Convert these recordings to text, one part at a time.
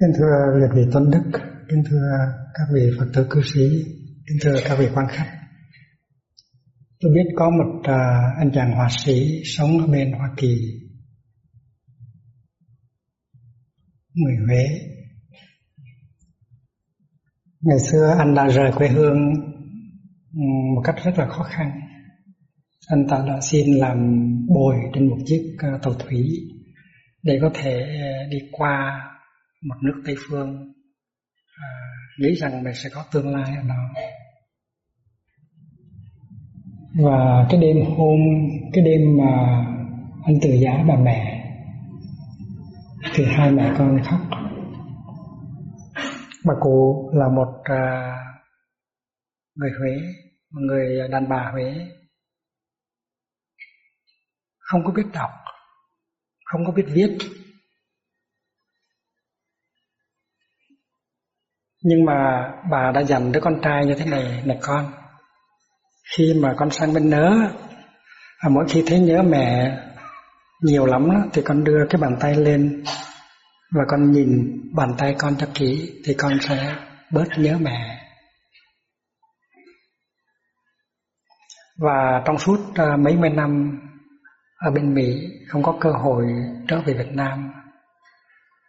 Kính thưa liệt vị tôn đức, kính thưa các vị Phật tử cư sĩ, kính thưa các vị quan khách. Tôi biết có một uh, anh chàng họa sĩ sống ở bên Hoa Kỳ, người Huế. Ngày xưa anh đã rời quê hương ừ, một cách rất là khó khăn. Anh ta đã xin làm bồi trên một chiếc à, tàu thủy để có thể à, đi qua một nước Tây phương à, nghĩ rằng mình sẽ có tương lai ở đó. Và cái đêm hôm cái đêm mà anh từ giá bà mẹ thì hai mẹ con khóc. Bà cụ là một à, người Huế một người đàn bà Huế. Không có biết đọc không có biết viết nhưng mà bà đã dành đứa con trai như thế này nè con. Khi mà con sang bên nớ à, mỗi khi thấy nhớ mẹ nhiều lắm thì con đưa cái bàn tay lên. Và con nhìn bàn tay con cho kỹ thì con sẽ bớt nhớ mẹ. Và trong suốt à, mấy mươi năm ở bên Mỹ không có cơ hội trở về Việt Nam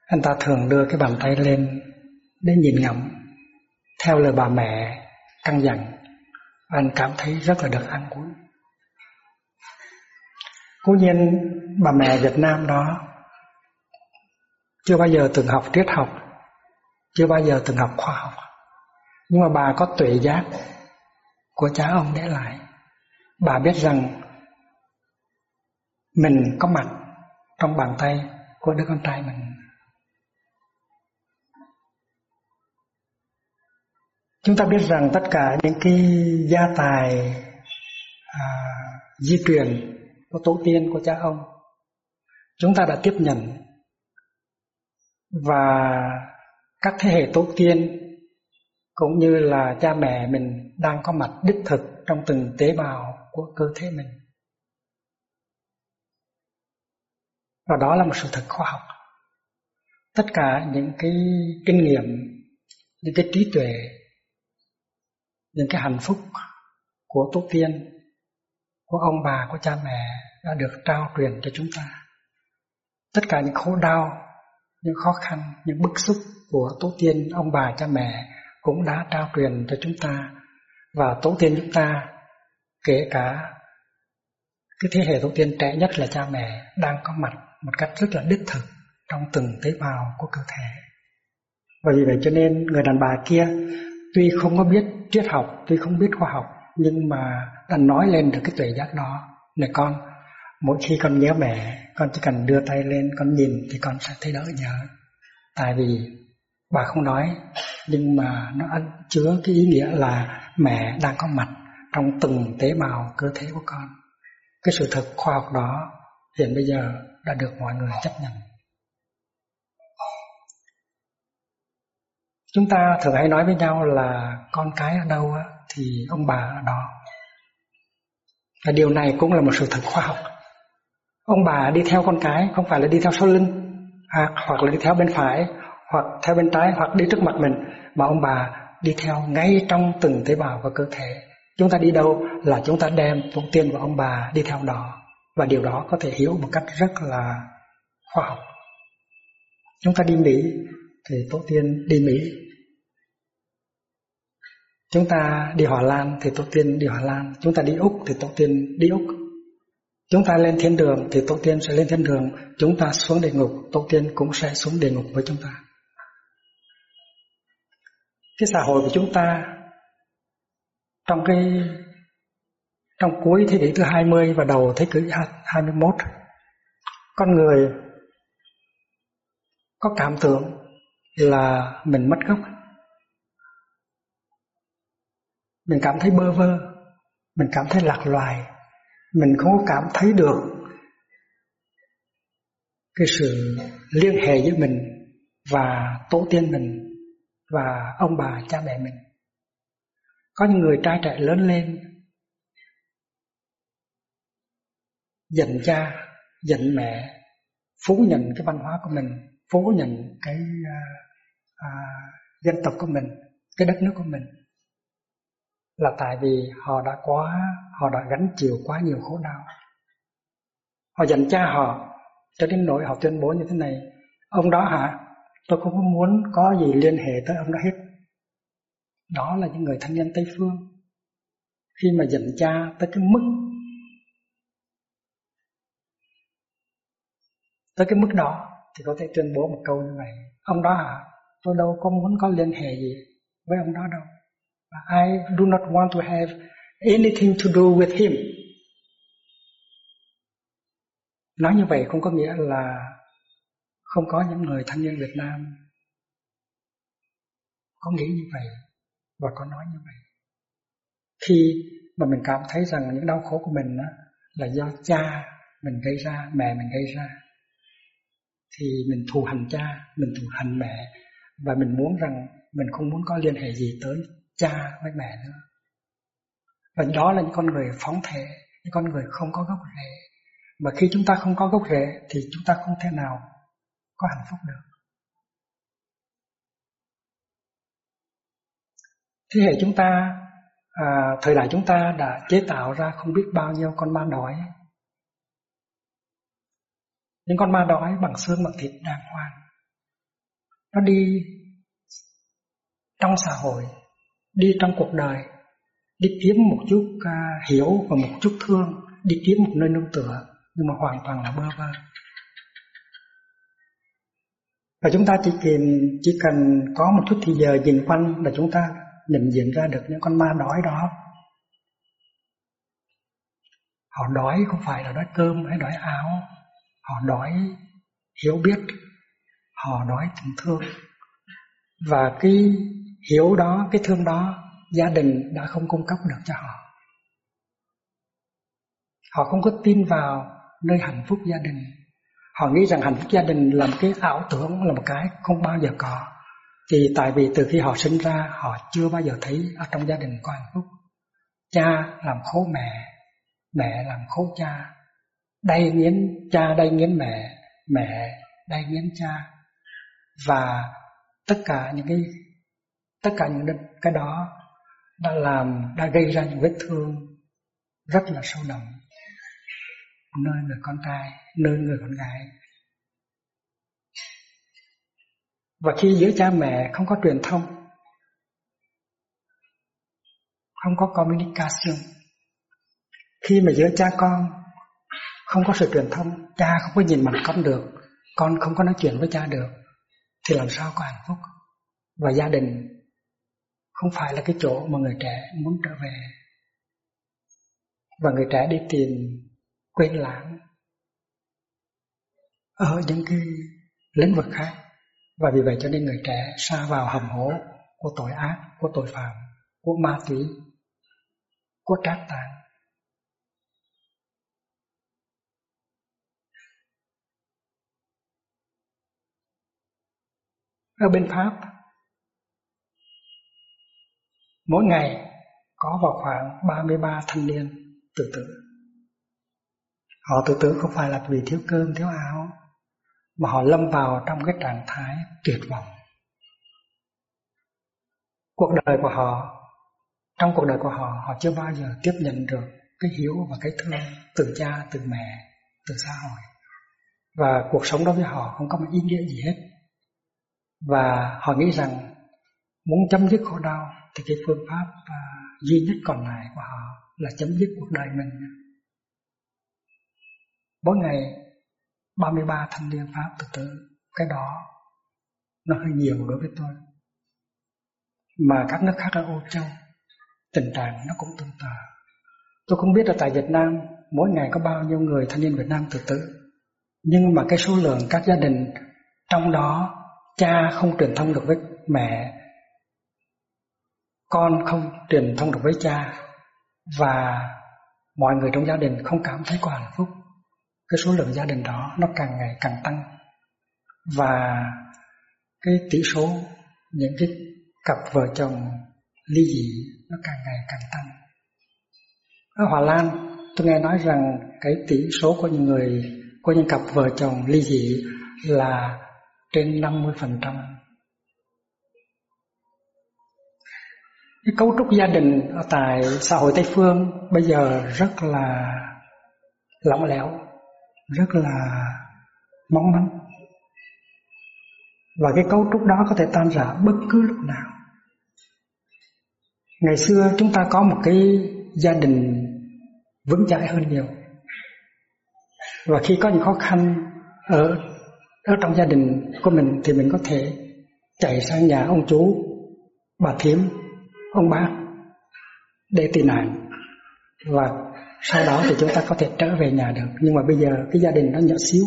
anh ta thường đưa cái bàn tay lên đến nhìn ngắm. Theo lời bà mẹ căn dặn, anh cảm thấy rất là được an ủi cố nhiên, bà mẹ Việt Nam đó chưa bao giờ từng học triết học, chưa bao giờ từng học khoa học. Nhưng mà bà có tuệ giác của cha ông để lại. Bà biết rằng mình có mặt trong bàn tay của đứa con trai mình. Chúng ta biết rằng tất cả những cái gia tài à, di truyền của tổ tiên của cha ông chúng ta đã tiếp nhận và các thế hệ tổ tiên cũng như là cha mẹ mình đang có mặt đích thực trong từng tế bào của cơ thể mình. Và đó là một sự thật khoa học. Tất cả những cái kinh nghiệm, những cái trí tuệ những cái hạnh phúc của tổ tiên, của ông bà, của cha mẹ đã được trao truyền cho chúng ta. Tất cả những khổ đau, những khó khăn, những bức xúc của tổ tiên, ông bà, cha mẹ cũng đã trao truyền cho chúng ta. Và tổ tiên chúng ta, kể cả cái thế hệ tổ tiên trẻ nhất là cha mẹ, đang có mặt một cách rất là đích thực trong từng tế bào của cơ thể. Bởi vì vậy cho nên người đàn bà kia tuy không có biết triết học, tuy không biết khoa học, nhưng mà ta nói lên được cái tuệ giác đó. Này con, mỗi khi con nhớ mẹ, con chỉ cần đưa tay lên, con nhìn thì con sẽ thấy đỡ nhớ. Tại vì bà không nói, nhưng mà nó chứa cái ý nghĩa là mẹ đang có mặt trong từng tế bào cơ thể của con. Cái sự thật khoa học đó hiện bây giờ đã được mọi người chấp nhận. Chúng ta thường hay nói với nhau là con cái ở đâu thì ông bà ở đó. Và điều này cũng là một sự thật khoa học. Ông bà đi theo con cái không phải là đi theo sau lưng à, hoặc là đi theo bên phải hoặc theo bên trái hoặc đi trước mặt mình mà ông bà đi theo ngay trong từng tế bào và cơ thể. Chúng ta đi đâu là chúng ta đem tổ tiên và ông bà đi theo đó. Và điều đó có thể hiểu một cách rất là khoa học. Chúng ta đi mỹ thì tổ tiên đi mỹ. Chúng ta đi Hòa Lan thì tổ tiên đi Hòa Lan, chúng ta đi Úc thì tổ tiên đi Úc. Chúng ta lên thiên đường thì tổ tiên sẽ lên thiên đường, chúng ta xuống địa ngục, tổ tiên cũng sẽ xuống địa ngục với chúng ta. Cái xã hội của chúng ta trong cái trong cuối thế kỷ thứ 20 và đầu thế kỷ 21 con người có cảm tưởng là mình mất gốc mình cảm thấy bơ vơ mình cảm thấy lạc loài mình không có cảm thấy được cái sự liên hệ với mình và tổ tiên mình và ông bà cha mẹ mình. Có những người trai trẻ lớn lên giận cha giận mẹ phủ nhận cái văn hóa của mình phủ nhận cái à, à, dân tộc của mình cái đất nước của mình là tại vì họ đã quá, họ đã gánh chịu quá nhiều khổ đau. Họ dành cha họ, cho đến nỗi họ tuyên bố như thế này, ông đó hả? Tôi không muốn có gì liên hệ tới ông đó hết. Đó là những người thân nhân tây phương. Khi mà dành cha tới cái mức, tới cái mức đó, thì có thể tuyên bố một câu như vậy, ông đó hả? Tôi đâu có muốn có liên hệ gì với ông đó đâu. I do not want to have anything to do with him. Nói như vậy không có nghĩa là không có những người thân nhân Việt Nam có nghĩ như vậy và có nói như vậy. Khi mà mình cảm thấy rằng những đau khổ của mình đó là do cha mình gây ra, mẹ mình gây ra, thì mình thù hành cha, mình thù hành mẹ và mình muốn rằng mình không muốn có liên hệ gì tới cha với mẹ nữa. Và đó là những con người phóng thể những con người không có gốc rễ. Mà khi chúng ta không có gốc rễ thì chúng ta không thể nào có hạnh phúc được. Thế hệ chúng ta à, thời đại chúng ta đã chế tạo ra không biết bao nhiêu con ma đói. Những con ma đói bằng xương bằng thịt đàng hoàng. Nó đi trong xã hội đi trong cuộc đời đi kiếm một chút uh, hiểu và một chút thương đi kiếm một nơi nương tựa nhưng mà hoàn toàn là bơ vơ. Và chúng ta chỉ cần chỉ cần có một chút thì giờ nhìn quanh là chúng ta nhận diện ra được những con ma đói đó. Họ đói không phải là đói cơm hay đói áo họ đói hiểu biết họ đói tình thương. Và cái hiểu đó, cái thương đó, gia đình đã không cung cấp được cho họ. Họ không có tin vào nơi hạnh phúc gia đình. Họ nghĩ rằng hạnh phúc gia đình là một cái ảo tưởng là một cái không bao giờ có. Thì tại vì từ khi họ sinh ra, họ chưa bao giờ thấy ở trong gia đình có hạnh phúc. Cha làm khổ mẹ mẹ làm khổ cha. Đây nghiến, cha đây nghiến mẹ mẹ đây nghiến cha. Và tất cả những cái tất cả những cái đó đã làm, đã gây ra những vết thương rất là sâu đậm. Nơi người con trai, nơi người con gái. Và khi giữa cha mẹ không có truyền thông, không có communication, khi mà giữa cha con không có sự truyền thông, cha không có nhìn mặt con được, con không có nói chuyện với cha được, thì làm sao có hạnh phúc? Và gia đình không phải là cái chỗ mà người trẻ muốn trở về. Và người trẻ đi tìm quên lãng ở những cái lĩnh vực khác. Và vì vậy cho nên người trẻ xa vào hầm hố của tội ác, của tội phạm, của ma túy, của trác tạng ở bên pháp mỗi ngày có vào khoảng 33 thanh niên tự tử Họ tự tử không phải là vì thiếu cơm, thiếu áo, mà họ lâm vào trong cái trạng thái tuyệt vọng. Cuộc đời của họ, trong cuộc đời của họ, họ chưa bao giờ tiếp nhận được cái hiếu và cái thương từ cha, từ mẹ, từ xã hội. Và cuộc sống đối với họ không có một ý nghĩa gì hết. Và họ nghĩ rằng muốn chấm dứt khổ đau thì cái phương pháp uh, duy nhất còn lại của họ là chấm dứt cuộc đời mình. Mỗi ngày 33 thanh niên pháp từ từ cái đó nó hơi nhiều đối với tôi. Mà các nước khác ở Âu Châu tình trạng nó cũng tương tự. Tôi không biết là tại Việt Nam mỗi ngày có bao nhiêu người thanh niên Việt Nam tự tử. Nhưng mà cái số lượng các gia đình trong đó cha không truyền thông được với mẹ con không truyền thông được với cha và mọi người trong gia đình không cảm thấy có hạnh phúc, cái số lượng gia đình đó nó càng ngày càng tăng. Và cái tỷ số những cái cặp vợ chồng ly dị nó càng ngày càng tăng. Ở Hòa Lan, tôi nghe nói rằng cái tỷ số của những người, của những cặp vợ chồng ly dị là trên 50% cái cấu trúc gia đình ở tại xã hội Tây phương bây giờ rất là lỏng lẻo, rất là mong manh. Và cái cấu trúc đó có thể tan rã bất cứ lúc nào. Ngày xưa chúng ta có một cái gia đình vững chãi hơn nhiều. Và khi có những khó khăn ở ở trong gia đình của mình thì mình có thể chạy sang nhà ông chú, bà thím, ông bà để tị nạn và sau đó thì chúng ta có thể trở về nhà được. Nhưng mà bây giờ cái gia đình nó nhỏ xíu.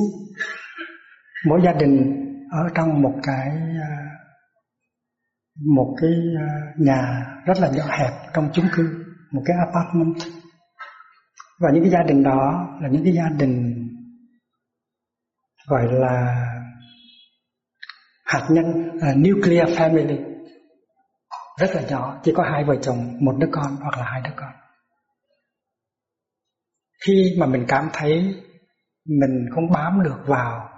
Mỗi gia đình ở trong một cái à, một cái à, nhà rất là nhỏ hẹp trong chung cư một cái apartment. Và những cái gia đình đó là những cái gia đình gọi là hạt nhân uh, nuclear family rất là nhỏ chỉ có hai vợ chồng một đứa con hoặc là hai đứa con. Khi mà mình cảm thấy mình không bám được vào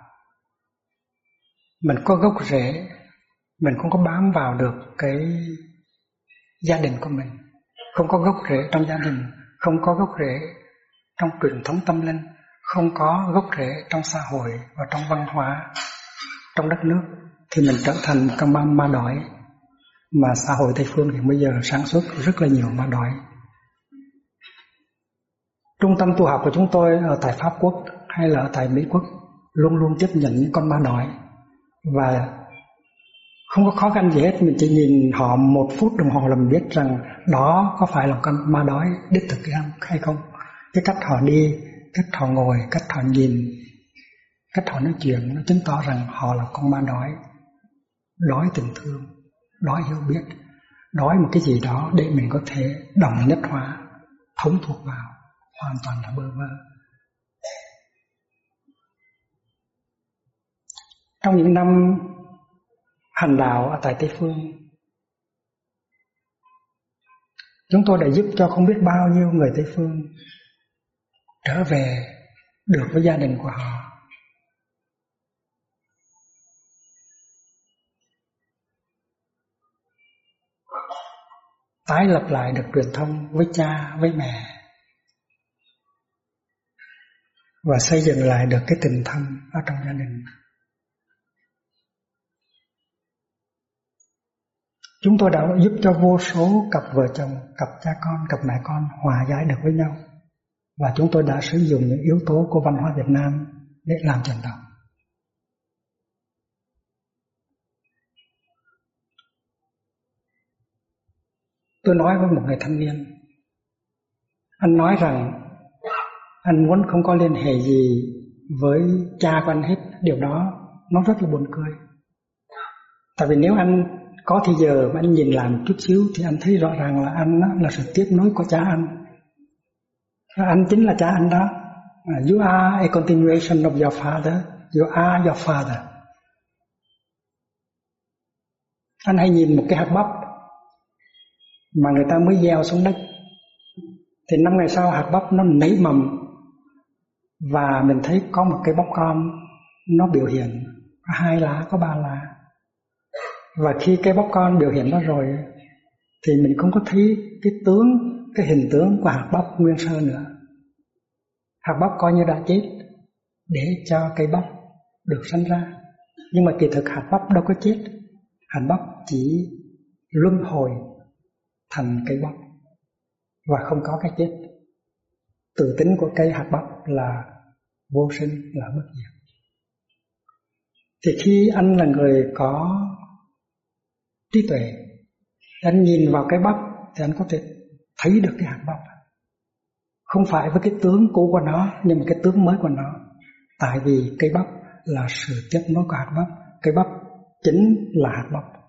mình có gốc rễ mình không có bám vào được cái gia đình của mình không có gốc rễ trong gia đình không có gốc rễ trong truyền thống tâm linh không có gốc rễ trong xã hội và trong văn hóa trong đất nước thì mình trở thành một con ma, ma đói mà xã hội Tây phương hiện bây giờ sản xuất rất là nhiều ma đói. Trung tâm tu học của chúng tôi ở tại Pháp Quốc hay là ở tại Mỹ Quốc luôn luôn tiếp nhận những con ma đói. Và không có khó khăn gì hết, mình chỉ nhìn họ một phút đồng hồ là mình biết rằng đó có phải là con ma đói đích thực hay không. Cái cách họ đi, cách họ ngồi, cách họ nhìn, cách họ nói chuyện nó chứng tỏ rằng họ là con ma đói đói tình thương đói hiểu biết đói một cái gì đó để mình có thể đồng nhất hóa, thống thuộc vào, hoàn toàn là bơ vơ. Trong những năm hành đạo ở tại Tây Phương, chúng tôi đã giúp cho không biết bao nhiêu người Tây Phương trở về được với gia đình của họ. Tái lập lại được truyền thông với cha, với mẹ. Và xây dựng lại được cái tình thân ở trong gia đình. Chúng tôi đã giúp cho vô số cặp vợ chồng, cặp cha con, cặp mẹ con hòa giải được với nhau. Và chúng tôi đã sử dụng những yếu tố của văn hóa Việt Nam để làm trận động Tôi nói với một người thanh niên. Anh nói rằng Anh muốn không có liên hệ gì Với cha của anh hết. Điều đó nó rất là buồn cười. Tại vì nếu anh có thì giờ mà anh nhìn lại một chút xíu Thì anh thấy rõ ràng là anh là sự tiếp nối của cha anh. Và Anh chính là cha anh đó. À, you are a continuation of your father. You are your father. Anh hãy nhìn một cái hạt bắp mà người ta mới gieo xuống đất. Thì năm ngày sau hạt bắp nó nảy mầm. Và mình thấy có một cái bắp con, nó biểu hiện có hai lá, có ba lá. Và khi cái bắp con biểu hiện đó rồi, thì mình không có thấy cái tướng, cái hình tướng của hạt bắp nguyên sơ nữa. Hạt bắp coi như đã chết, để cho cây bắp được sinh ra. Nhưng mà kỳ thực hạt bắp đâu có chết. Hạt bắp chỉ luân hồi thành cây bắp và không có cái chết. Tự tính của cây hạt bắp là vô sinh là bất diệt. Thì khi anh là người có trí tuệ, anh nhìn vào cái bắp thì anh có thể thấy được cái hạt bắp. Không phải với cái tướng cũ của nó nhưng mà cái tướng mới của nó. Tại vì cây bắp là sự tiếp nối của hạt bắp, cây bắp chính là hạt bắp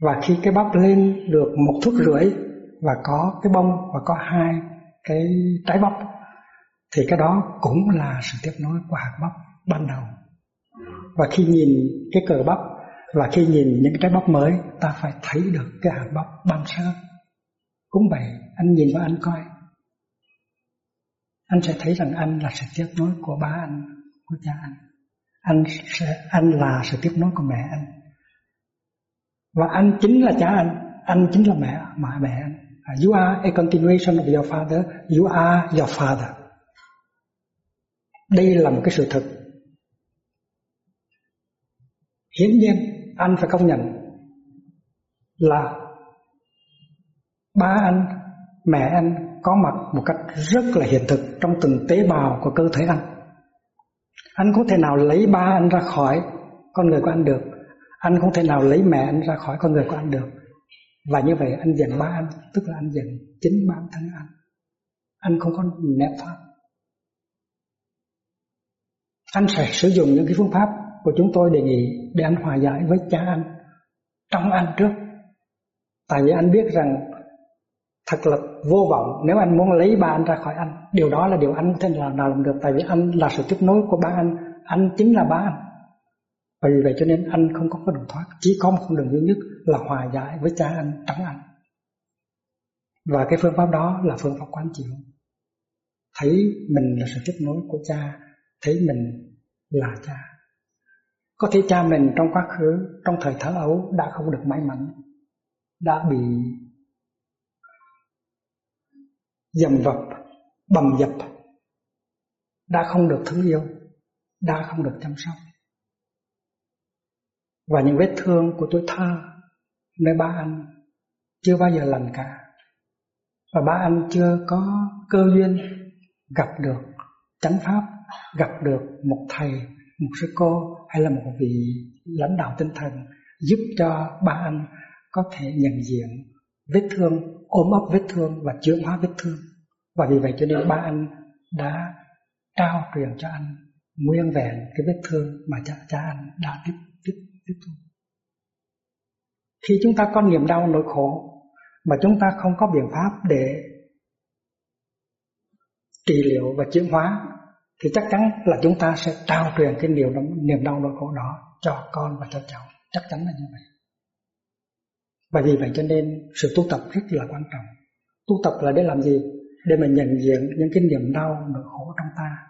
và khi cái bắp lên được một thước rưỡi và có cái bông và có hai cái trái bắp, thì cái đó cũng là sự tiếp nối của hạt bắp ban đầu. Và khi nhìn cái cờ bắp và khi nhìn những trái bắp mới, ta phải thấy được cái hạt bắp ban sơ. Cũng vậy anh nhìn vào anh coi. Anh sẽ thấy rằng anh là sự tiếp nối của ba anh, của cha anh. Anh sẽ, anh là sự tiếp nối của mẹ anh và anh chính là cha anh. Anh chính là mẹ mẹ mẹ anh. À, you are a continuation of your father. You are your father. Đây là một cái sự thật. Hiển nhiên, anh phải công nhận là ba anh, mẹ anh có mặt một cách rất là hiện thực trong từng tế bào của cơ thể anh. Anh có thể nào lấy ba anh ra khỏi con người của anh được? Anh không thể nào lấy mẹ anh ra khỏi con người của anh được. Và như vậy anh giận ba anh tức là anh giận chính bản thân anh anh không có nẹp pháp anh sẽ sử dụng những cái phương pháp của chúng tôi đề nghị để anh hòa giải với cha anh trong anh trước. Tại vì anh biết rằng thật là vô vọng nếu anh muốn lấy ba anh ra khỏi anh điều đó là điều anh không thể nào làm được. Tại vì anh là sự tiếp nối của ba anh. Anh chính là ba anh và vì vậy cho nên anh không có con đường thoát. Chỉ có một con đường duy nhất là hòa giải với cha anh, trắng anh. Và cái phương pháp đó là phương pháp quán chiếu. Thấy mình là sự tiếp nối của cha, thấy mình là cha. Có thể cha mình trong quá khứ, trong thời thơ ấu đã không được may mắn, đã bị dầm vập, bầm dập, đã không được thương yêu, đã không được chăm sóc và những vết thương của tuổi thơ nơi ba anh chưa bao giờ lành cả. Và ba anh chưa có cơ duyên gặp được chánh pháp gặp được một thầy một sư cô hay là một vị lãnh đạo tinh thần giúp cho ba anh có thể nhận diện vết thương ôm ấp vết thương và chữa hóa vết thương. Và vì vậy cho nên ba anh đã trao truyền cho anh nguyên vẹn cái vết thương mà cha, cha anh đã tiếp tiếp thu. Khi chúng ta có niềm đau nỗi khổ mà chúng ta không có biện pháp để trị liệu và chuyển hóa thì chắc chắn là chúng ta sẽ trao truyền cái niềm đau, niềm đau nỗi khổ đó cho con và cho cháu. Chắc chắn là như vậy. Và vì vậy cho nên sự tu tập rất là quan trọng. Tu tập là để làm gì? Để mà nhận diện những cái niềm đau nỗi khổ trong ta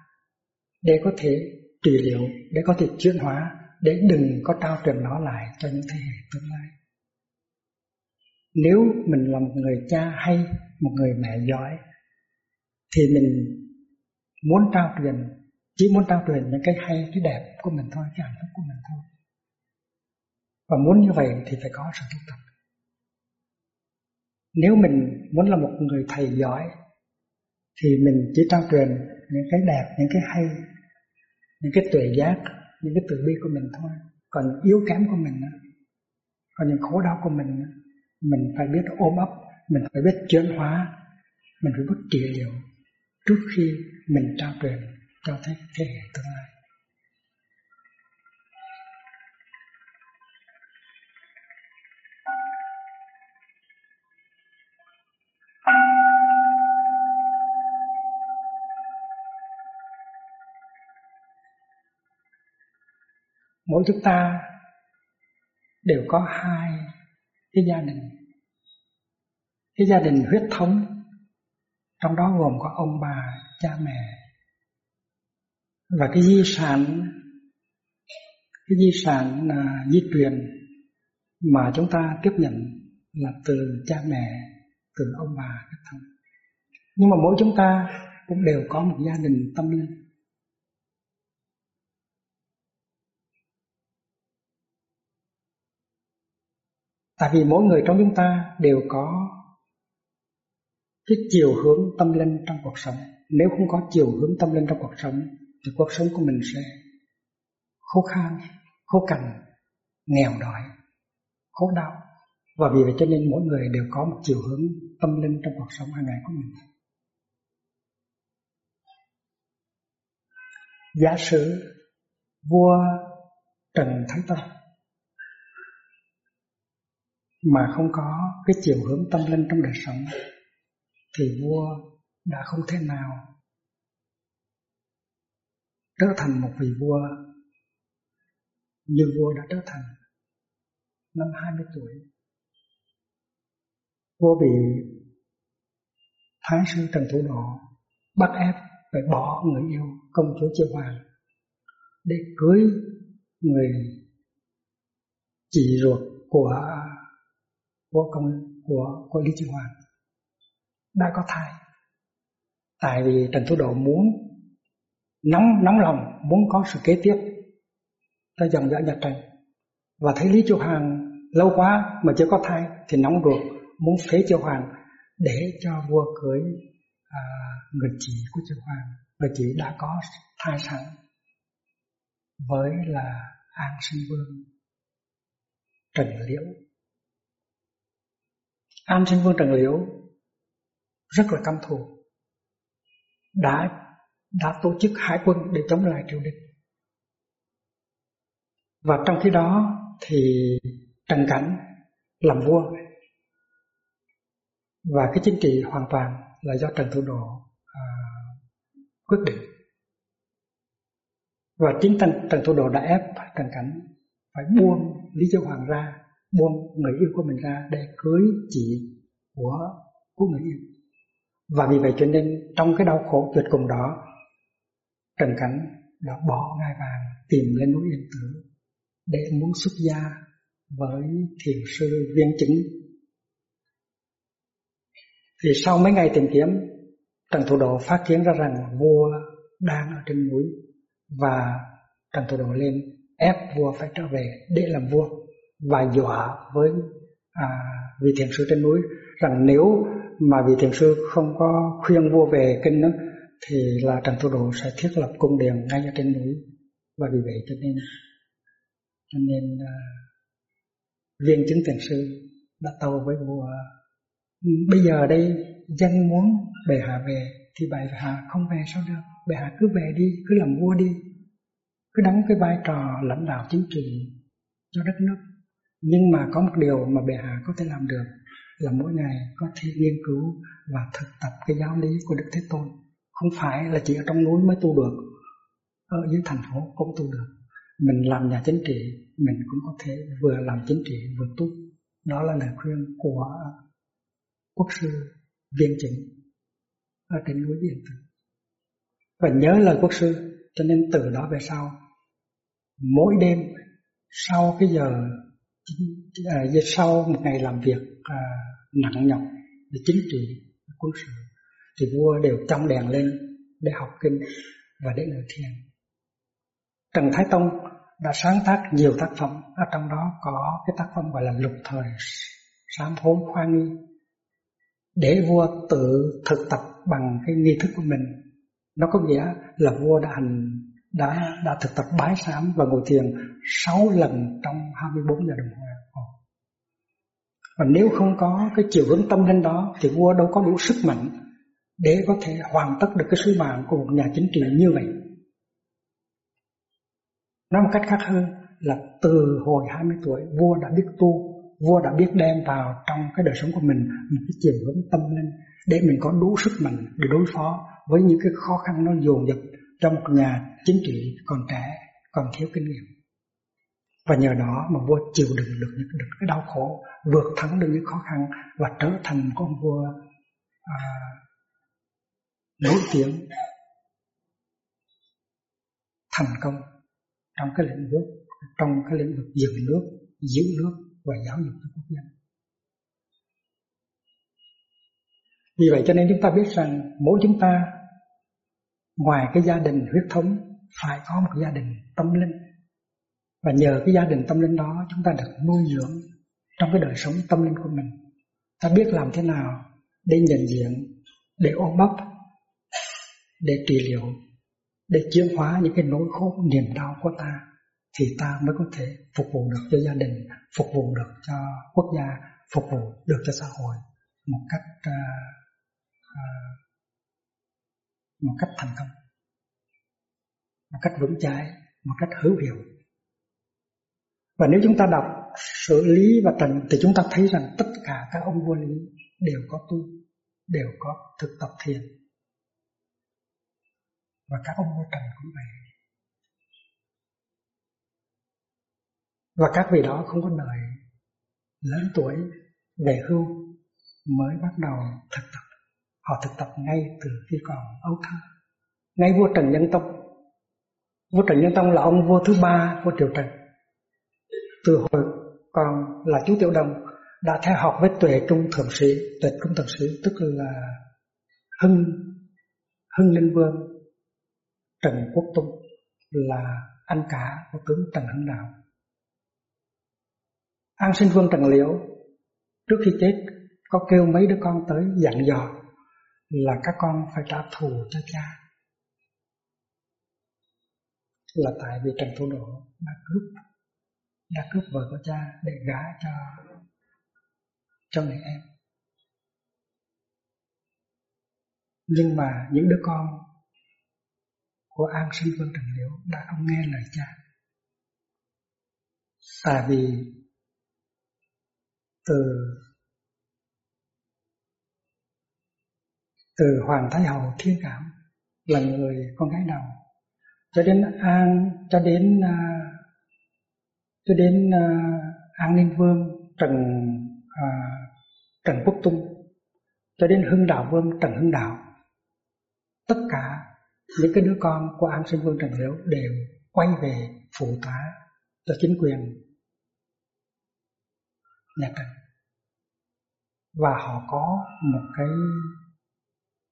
để có thể trị liệu để có thể chuyển hóa để đừng có trao truyền nó lại cho những thế hệ tương lai. Nếu mình là một người cha hay một người mẹ giỏi, thì mình muốn trao truyền, chỉ muốn trao truyền những cái hay, cái đẹp của mình thôi, cái hạnh phúc của mình thôi. Và muốn như vậy thì phải có sự tu tập. Nếu mình muốn là một người thầy giỏi, thì mình chỉ trao truyền những cái đẹp, những cái hay, những cái tuệ giác những cái từ bi của mình thôi. Còn yếu kém của mình còn những khổ đau của mình mình phải biết ôm ấp mình phải biết chuyển hóa mình phải biết trị liệu trước khi mình trao truyền cho thế, thế hệ tương lai. Mỗi chúng ta đều có hai cái gia đình. Cái gia đình huyết thống, trong đó gồm có ông bà, cha mẹ. Và cái di sản, cái di sản là di truyền mà chúng ta tiếp nhận là từ cha mẹ, từ ông bà huyết thống. Nhưng mà mỗi chúng ta cũng đều có một gia đình tâm linh. Tại vì mỗi người trong chúng ta đều có cái chiều hướng tâm linh trong cuộc sống. Nếu không có chiều hướng tâm linh trong cuộc sống, thì cuộc sống của mình sẽ khó khăn khó cằn, nghèo đói khổ đau. Và vì vậy cho nên mỗi người đều có một chiều hướng tâm linh trong cuộc sống hàng ngày của mình. Giả sử vua trần thánh tông mà không có cái chiều hướng tâm linh trong đời sống, thì vua đã không thể nào trở thành một vị vua như vua đã trở thành năm 20 tuổi. Vua bị Thái sư Trần Thủ Độ bắt ép phải bỏ người yêu công chúa Chiêu Hoàng để cưới người chị ruột của của công của của Lý Trường Hoàng đã có thai. Tại vì Trần Thủ Độ muốn nóng nóng lòng muốn có sự kế tiếp tới dòng dõi nhà Trần. Và thấy Lý Chiêu Hoàng lâu quá mà chưa có thai thì nóng ruột muốn phế Triều Hoàng để cho vua cưới à, người chị của Triều Hoàng. Người chị đã có thai sẵn với là An Sinh Vương Trần Liễu. An Sinh Vương Trần Liễu rất là căm thù đã đã tổ chức hải quân để chống lại triều đình. Và trong khi đó thì Trần Cảnh làm vua. Và cái chính trị hoàn toàn là do Trần Thủ Độ à, quyết định. Và chính Trần, Trần Thủ Độ đã ép Trần Cảnh phải buông Lý Châu Hoàng ra buông người yêu của mình ra để cưới chị của của người yêu. Và vì vậy cho nên trong cái đau khổ tuyệt cùng đó, Trần Cảnh đã bỏ ngai vàng tìm lên núi Yên Tử để muốn xuất gia với thiền sư viên chính. Thì sau mấy ngày tìm kiếm, Trần Thủ Độ phát kiến ra rằng vua đang ở trên núi và Trần Thủ Độ lên ép vua phải trở về để làm vua và dọa với à, vị thiền sư trên núi rằng nếu mà vị thiền sư không có khuyên vua về kinh đó, thì là Trần Thủ Độ sẽ thiết lập cung điện ngay ở trên núi. Và vì vậy cho nên cho nên à, viên chứng thiền sư đã tâu với vua à, bây giờ đây dân muốn bệ hạ về thì bệ hạ không về sao được? Bệ hạ cứ về đi cứ làm vua đi cứ đóng cái vai trò lãnh đạo chính trị cho đất nước nhưng mà có một điều mà bệ hạ có thể làm được là mỗi ngày có thể nghiên cứu và thực tập cái giáo lý của Đức Thế Tôn. Không phải là chỉ ở trong núi mới tu được, ở dưới thành phố cũng tu được. Mình làm nhà chính trị, mình cũng có thể vừa làm chính trị vừa tu. Đó là lời khuyên của quốc sư viên chính ở trên núi Yên Tử. Và nhớ lời quốc sư, cho nên từ đó về sau, mỗi đêm sau cái giờ Ờ, sau một ngày làm việc à, nặng nhọc về chính trị quân sự thì vua đều trong đèn lên để học kinh và để ngồi thiền. Trần Thái Tông đã sáng tác nhiều tác phẩm ở trong đó có cái tác phẩm gọi là lục thời sám hối khoa nghi. Để vua tự thực tập bằng cái nghi thức của mình nó có nghĩa là vua đã hành đã đã thực tập bái sám và ngồi thiền 6 lần trong 24 giờ đồng hồ. Và nếu không có cái chiều hướng tâm linh đó thì vua đâu có đủ sức mạnh để có thể hoàn tất được cái sứ mạng của một nhà chính trị như vậy. Nói một cách khác hơn là từ hồi 20 tuổi vua đã biết tu, vua đã biết đem vào trong cái đời sống của mình một cái chiều hướng tâm linh để mình có đủ sức mạnh để đối phó với những cái khó khăn nó dồn dập trong một nhà chính trị còn trẻ, còn thiếu kinh nghiệm. Và nhờ đó mà vua chịu đựng được những được cái đau khổ, vượt thắng được những khó khăn và trở thành con vua à, nổi tiếng thành công trong cái lĩnh vực trong cái lĩnh vực dựng nước, giữ nước và giáo dục cho quốc dân. Vì vậy cho nên chúng ta biết rằng mỗi chúng ta ngoài cái gia đình huyết thống phải có một gia đình tâm linh. Và nhờ cái gia đình tâm linh đó chúng ta được nuôi dưỡng trong cái đời sống tâm linh của mình. Ta biết làm thế nào để nhận diện để ôm bắp để trị liệu để chuyển hóa những cái nỗi khổ niềm đau của ta thì ta mới có thể phục vụ được cho gia đình phục vụ được cho quốc gia phục vụ được cho xã hội một cách uh, uh, một cách thành công. Một cách vững chãi. Một cách hữu hiệu. Và nếu chúng ta đọc xử lý và trần thì chúng ta thấy rằng tất cả các ông vua lý đều có tu, đều có thực tập thiền. Và các ông vua trần cũng vậy. Và các vị đó không có đợi lớn tuổi về hưu mới bắt đầu thực tập họ thực tập ngay từ khi còn ấu thơ. Ngay vua trần nhân tông. Vua trần nhân tông là ông vua thứ ba của triều trần. Từ hồi còn là chú tiểu đồng, đã theo học với tuệ trung thượng sĩ. Tuệ trung thượng sĩ tức là hưng hưng linh vương, trần quốc tung là anh cả của tướng trần hưng đạo. An sinh vương trần liễu, trước khi chết có kêu mấy đứa con tới dặn dò là các con phải trả thù cho cha. Là tại vì Trần Thủ Độ đã cướp đã cướp vợ của cha để gả cho cho người em. Nhưng mà những đứa con của An Sinh Vương Trần Liễu đã không nghe lời cha. Tại vì từ từ Hoàng Thái Hậu Thiên Cảm là người con gái đầu cho đến An cho đến uh, cho đến uh, An Ninh Vương Trần uh, Trần Quốc Tung cho đến Hưng Đạo Vương Trần Hưng Đạo. Tất cả những cái đứa con của An Sinh Vương Trần Liễu đều quay về phụ tá cho chính quyền nhà Trần. Và họ có một cái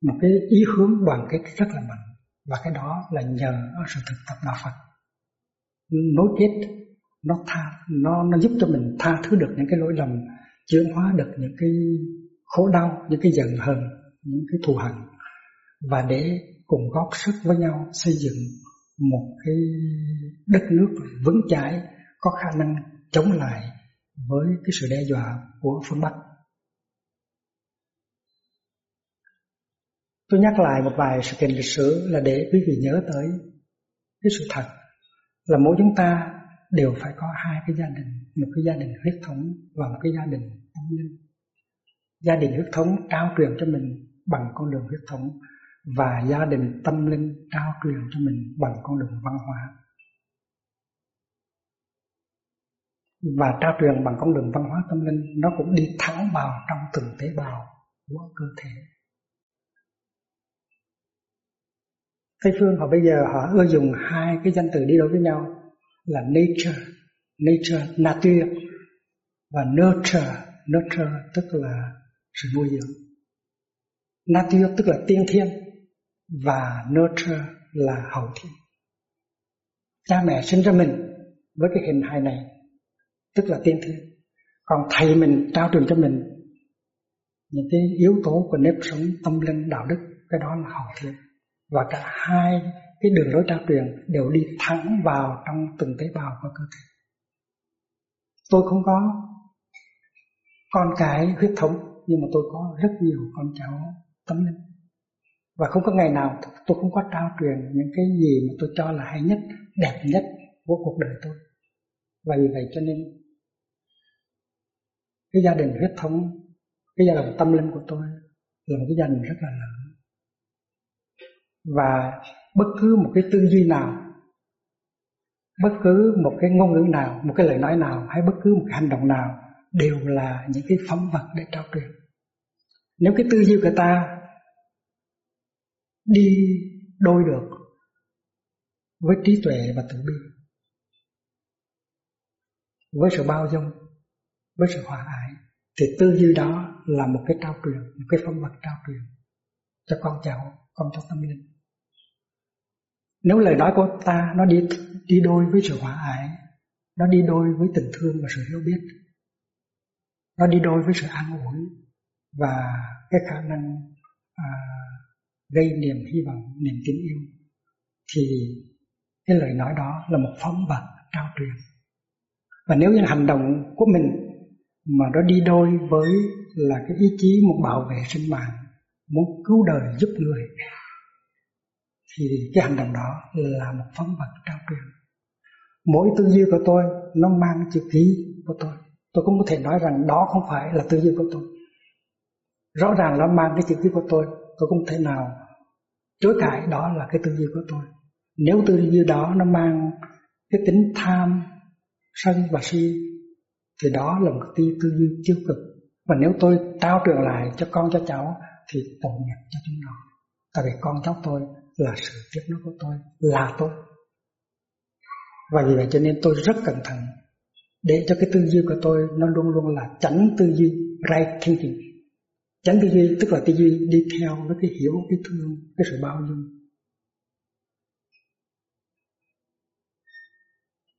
một cái ý hướng đoàn kết rất là mạnh. Và cái đó là nhờ ở sự thực tập đạo Phật. Nối kết, nó tha, nó nó giúp cho mình tha thứ được những cái lỗi lầm, chuyển hóa được những cái khổ đau, những cái giận hờn, những cái thù hận. Và để cùng góp sức với nhau xây dựng một cái đất nước vững chãi, có khả năng chống lại với cái sự đe dọa của phương Bắc. Tôi nhắc lại một vài sự kiện lịch sử là để quý vị nhớ tới cái sự thật là mỗi chúng ta đều phải có hai cái gia đình, một cái gia đình huyết thống và một cái gia đình tâm linh. Gia đình huyết thống trao truyền cho mình bằng con đường huyết thống và gia đình tâm linh trao truyền cho mình bằng con đường văn hóa. Và trao truyền bằng con đường văn hóa tâm linh nó cũng đi thẳng vào trong từng tế bào của cơ thể Tây phương họ bây giờ họ ưa dùng hai cái danh từ đi đối với nhau là nature, nature, nature và nurture, nurture tức là sự nuôi dưỡng. Nature tức là tiên thiên và nurture là hậu thiên. Cha mẹ sinh ra mình với cái hình hài này tức là tiên thiên. Còn thầy mình trao truyền cho mình những cái yếu tố của nếp sống tâm linh đạo đức cái đó là hậu thiên và cả hai cái đường lối trao truyền đều đi thẳng vào trong từng tế bào của cơ thể. Tôi không có con cái huyết thống, nhưng mà tôi có rất nhiều con cháu tâm linh. Và không có ngày nào tôi không có trao truyền những cái gì mà tôi cho là hay nhất, đẹp nhất của cuộc đời tôi. Và vì vậy cho nên, cái gia đình huyết thống, cái gia đình tâm linh của tôi là một cái gia đình rất là lớn và bất cứ một cái tư duy nào, bất cứ một cái ngôn ngữ nào, một cái lời nói nào hay bất cứ một cái hành động nào đều là những cái phẩm vật để trao truyền. Nếu cái tư duy của ta đi đôi được với trí tuệ và từ bi, với sự bao dung, với sự hòa ái, thì tư duy đó là một cái trao truyền, một cái phẩm vật trao truyền cho con cháu con cháu tâm linh nếu lời nói của ta nó đi đi đôi với sự hòa ái, nó đi đôi với tình thương và sự hiểu biết, nó đi đôi với sự an ủi và cái khả năng à, gây niềm hy vọng, niềm tin yêu, thì cái lời nói đó là một phóng vật trao truyền. Và nếu như hành động của mình mà nó đi đôi với là cái ý chí muốn bảo vệ sinh mạng, muốn cứu đời giúp người thì cái hành động đó là một phẩm vật trao truyền. Mỗi tư duy của tôi nó mang chữ ký của tôi. Tôi cũng có thể nói rằng đó không phải là tư duy của tôi. Rõ ràng nó mang cái chữ ký của tôi tôi không thể nào chối cãi đó là cái tư duy của tôi. Nếu tư duy đó nó mang cái tính tham sân và si thì đó là một tư, tư duy tiêu cực. Và nếu tôi trao truyền lại cho con cho cháu thì tội nghiệp cho chúng nó. Tại vì con cháu tôi là sự tiếp nối của tôi, là tôi. Và vì vậy cho nên tôi rất cẩn thận để cho cái tư duy của tôi nó luôn luôn là tránh tư duy, right thinking. Tránh tư duy, tức là tư duy đi theo với cái hiểu, cái thương, cái sự bao dung.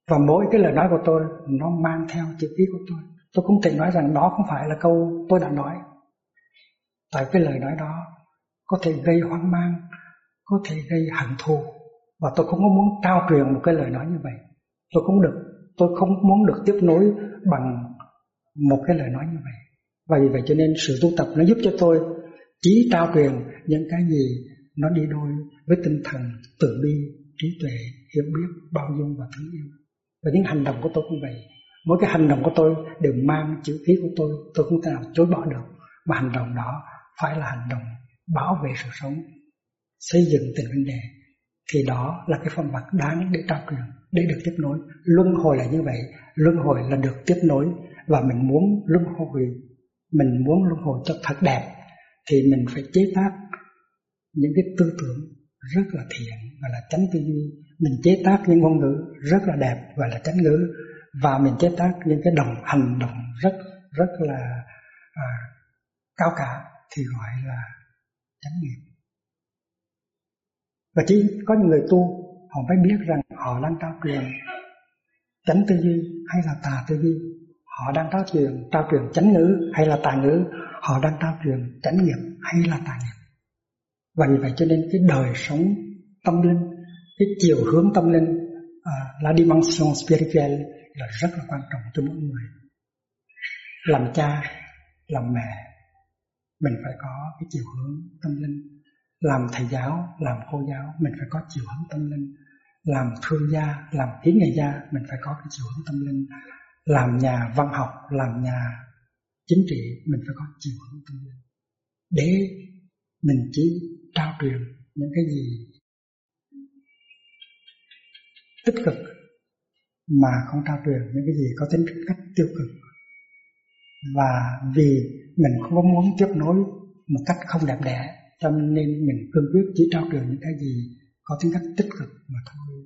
Và mỗi cái lời nói của tôi nó mang theo chữ ký của tôi. Tôi không thể nói rằng đó không phải là câu tôi đã nói. Tại cái lời nói đó có thể gây hoang mang có thể gây hận thù. Và tôi không có muốn trao truyền một cái lời nói như vậy. Tôi không được, tôi không muốn được tiếp nối bằng một cái lời nói như vậy. Và vì vậy cho nên sự tu tập nó giúp cho tôi chỉ trao truyền những cái gì nó đi đôi với tinh thần từ bi, trí tuệ, hiểu biết, bao dung và thương yêu. Và những hành động của tôi cũng vậy. Mỗi cái hành động của tôi đều mang chữ khí của tôi. Tôi không thể nào chối bỏ được. Mà hành động đó phải là hành động bảo vệ sự sống xây dựng tình vấn đề thì đó là cái phong mặt đáng để trao truyền để được tiếp nối. Luân hồi là như vậy luân hồi là được tiếp nối và mình muốn luân hồi mình muốn luân hồi cho thật đẹp thì mình phải chế tác những cái tư tưởng rất là thiện và là tránh tư duy. Mình chế tác những ngôn ngữ rất là đẹp và là tránh ngữ và mình chế tác những cái đồng hành động rất rất là à, cao cả thì gọi là chánh nghiệp và chỉ có những người tu họ mới biết rằng họ đang trao truyền chánh tư duy hay là tà tư duy họ đang trao truyền trao truyền chánh ngữ hay là tà ngữ họ đang trao truyền chánh nghiệp hay là tà nghiệp. Và vì vậy cho nên cái đời sống tâm linh cái chiều hướng tâm linh à, uh, la dimension spiritual là rất là quan trọng cho mỗi người. Làm cha làm mẹ mình phải có cái chiều hướng tâm linh làm thầy giáo, làm cô giáo, mình phải có chiều hướng tâm linh. Làm thương gia, làm kiến nghệ gia, mình phải có cái chiều hướng tâm linh. Làm nhà văn học, làm nhà chính trị, mình phải có chiều hướng tâm linh. Để mình chỉ trao truyền những cái gì tích cực mà không trao truyền, những cái gì có tính cách tiêu cực. Và vì mình không muốn tiếp nối một cách không đẹp đẽ cho nên mình cương quyết chỉ trao truyền những cái gì có tính cách tích cực mà thôi.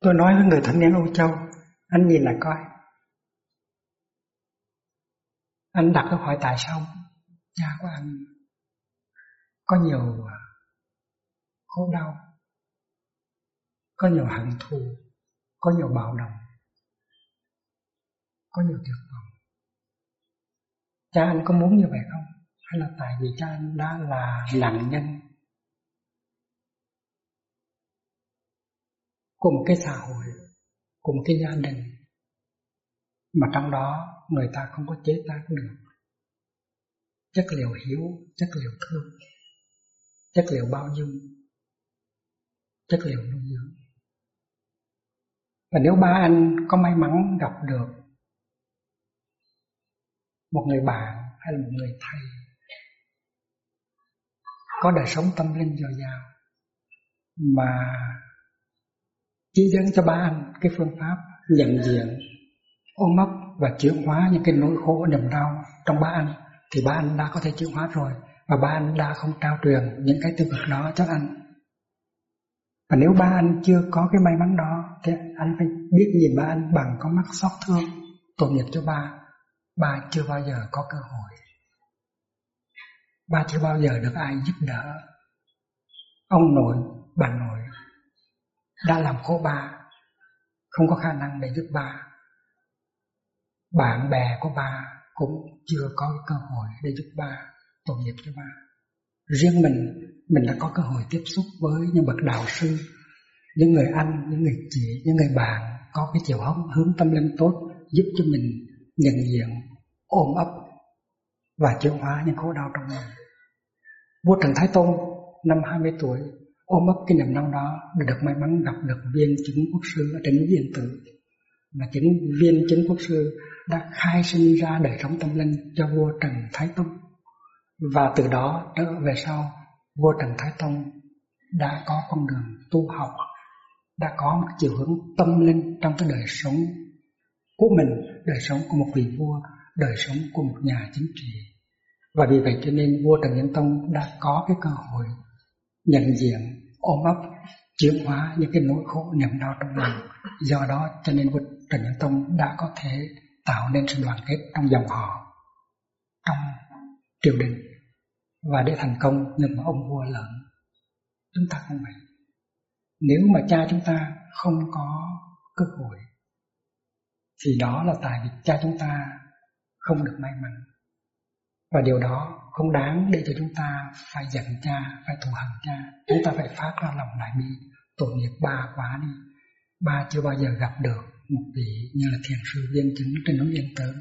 Tôi nói với người thanh niên Âu Châu, anh nhìn lại coi. Anh đặt câu hỏi tại sao cha của anh có nhiều à, khổ đau, có nhiều hận thù, có nhiều bạo động? Có nhiều tuyệt vọng. Cha anh có muốn như vậy không? Hay là tại vì cha anh đã là nạn nhân? Của một cái xã hội của một cái gia đình, mà trong đó người ta không có chế tác được. Chất liệu hiếu, chất liệu thương, chất liệu bao dung, chất liệu nuôi dưỡng. Và nếu ba anh có may mắn gặp được một người bạn hay là một người thầy có đời sống tâm linh dồi dào mà chỉ dẫn cho ba anh cái phương pháp nhận diện, ôm ấp và chuyển hóa những cái nỗi khổ, niềm đau trong ba anh. Thì ba anh đã có thể chuyển hóa rồi và ba anh đã không trao truyền những cái tiêu cực đó cho anh. Và nếu ba anh chưa có cái may mắn đó, thì anh phải biết nhìn ba anh bằng con mắt xót thương, tội nghiệp cho ba ba chưa bao giờ có cơ hội. Ba chưa bao giờ được ai giúp đỡ. Ông nội, bà nội đã làm khổ ba. Không có khả năng để giúp ba. Bạn bè của ba cũng chưa có cơ hội để giúp ba, tội nghiệp cho ba. Riêng mình mình đã có cơ hội tiếp xúc với những bậc đạo sư, những người anh, những người chị, những người bạn có cái chiều hướng hướng tâm linh tốt giúp cho mình nhận diện ôm ấp và chuyển hóa những khổ đau trong mình. Vua trần thái tôn năm 20 tuổi ôm ấp cái niềm đau đó để được may mắn gặp được viên chứng quốc sư ở trên núi Yên Tử. Mà chính viên chứng quốc sư đã khai sinh ra đời sống tâm linh cho vua Trần Thái Tông. Và từ đó trở về sau, vua Trần Thái Tông đã có con đường tu học, đã có một chiều hướng tâm linh trong cái đời sống của mình, đời sống của một vị vua đời sống của một nhà chính trị. Và vì vậy cho nên vua Trần Nhân Tông đã có cái cơ hội nhận diện, ôm ấp chuyển hóa những cái nỗi khổ niềm đau trong lòng. Do đó cho nên vua Trần Nhân Tông đã có thể tạo nên sự đoàn kết trong dòng họ, trong triều đình. Và để thành công nhưng mà ông vua lớn chúng ta không vậy nếu mà cha chúng ta không có cơ hội, thì đó là tại vì cha chúng ta không được may mắn. Và điều đó không đáng để cho chúng ta phải giận cha, phải thù hận cha. Chúng ta phải phát ra lòng đại bi, tội nghiệp ba quá đi. Ba chưa bao giờ gặp được một vị như là thiền sư viên chứng trên núi Yên Tử.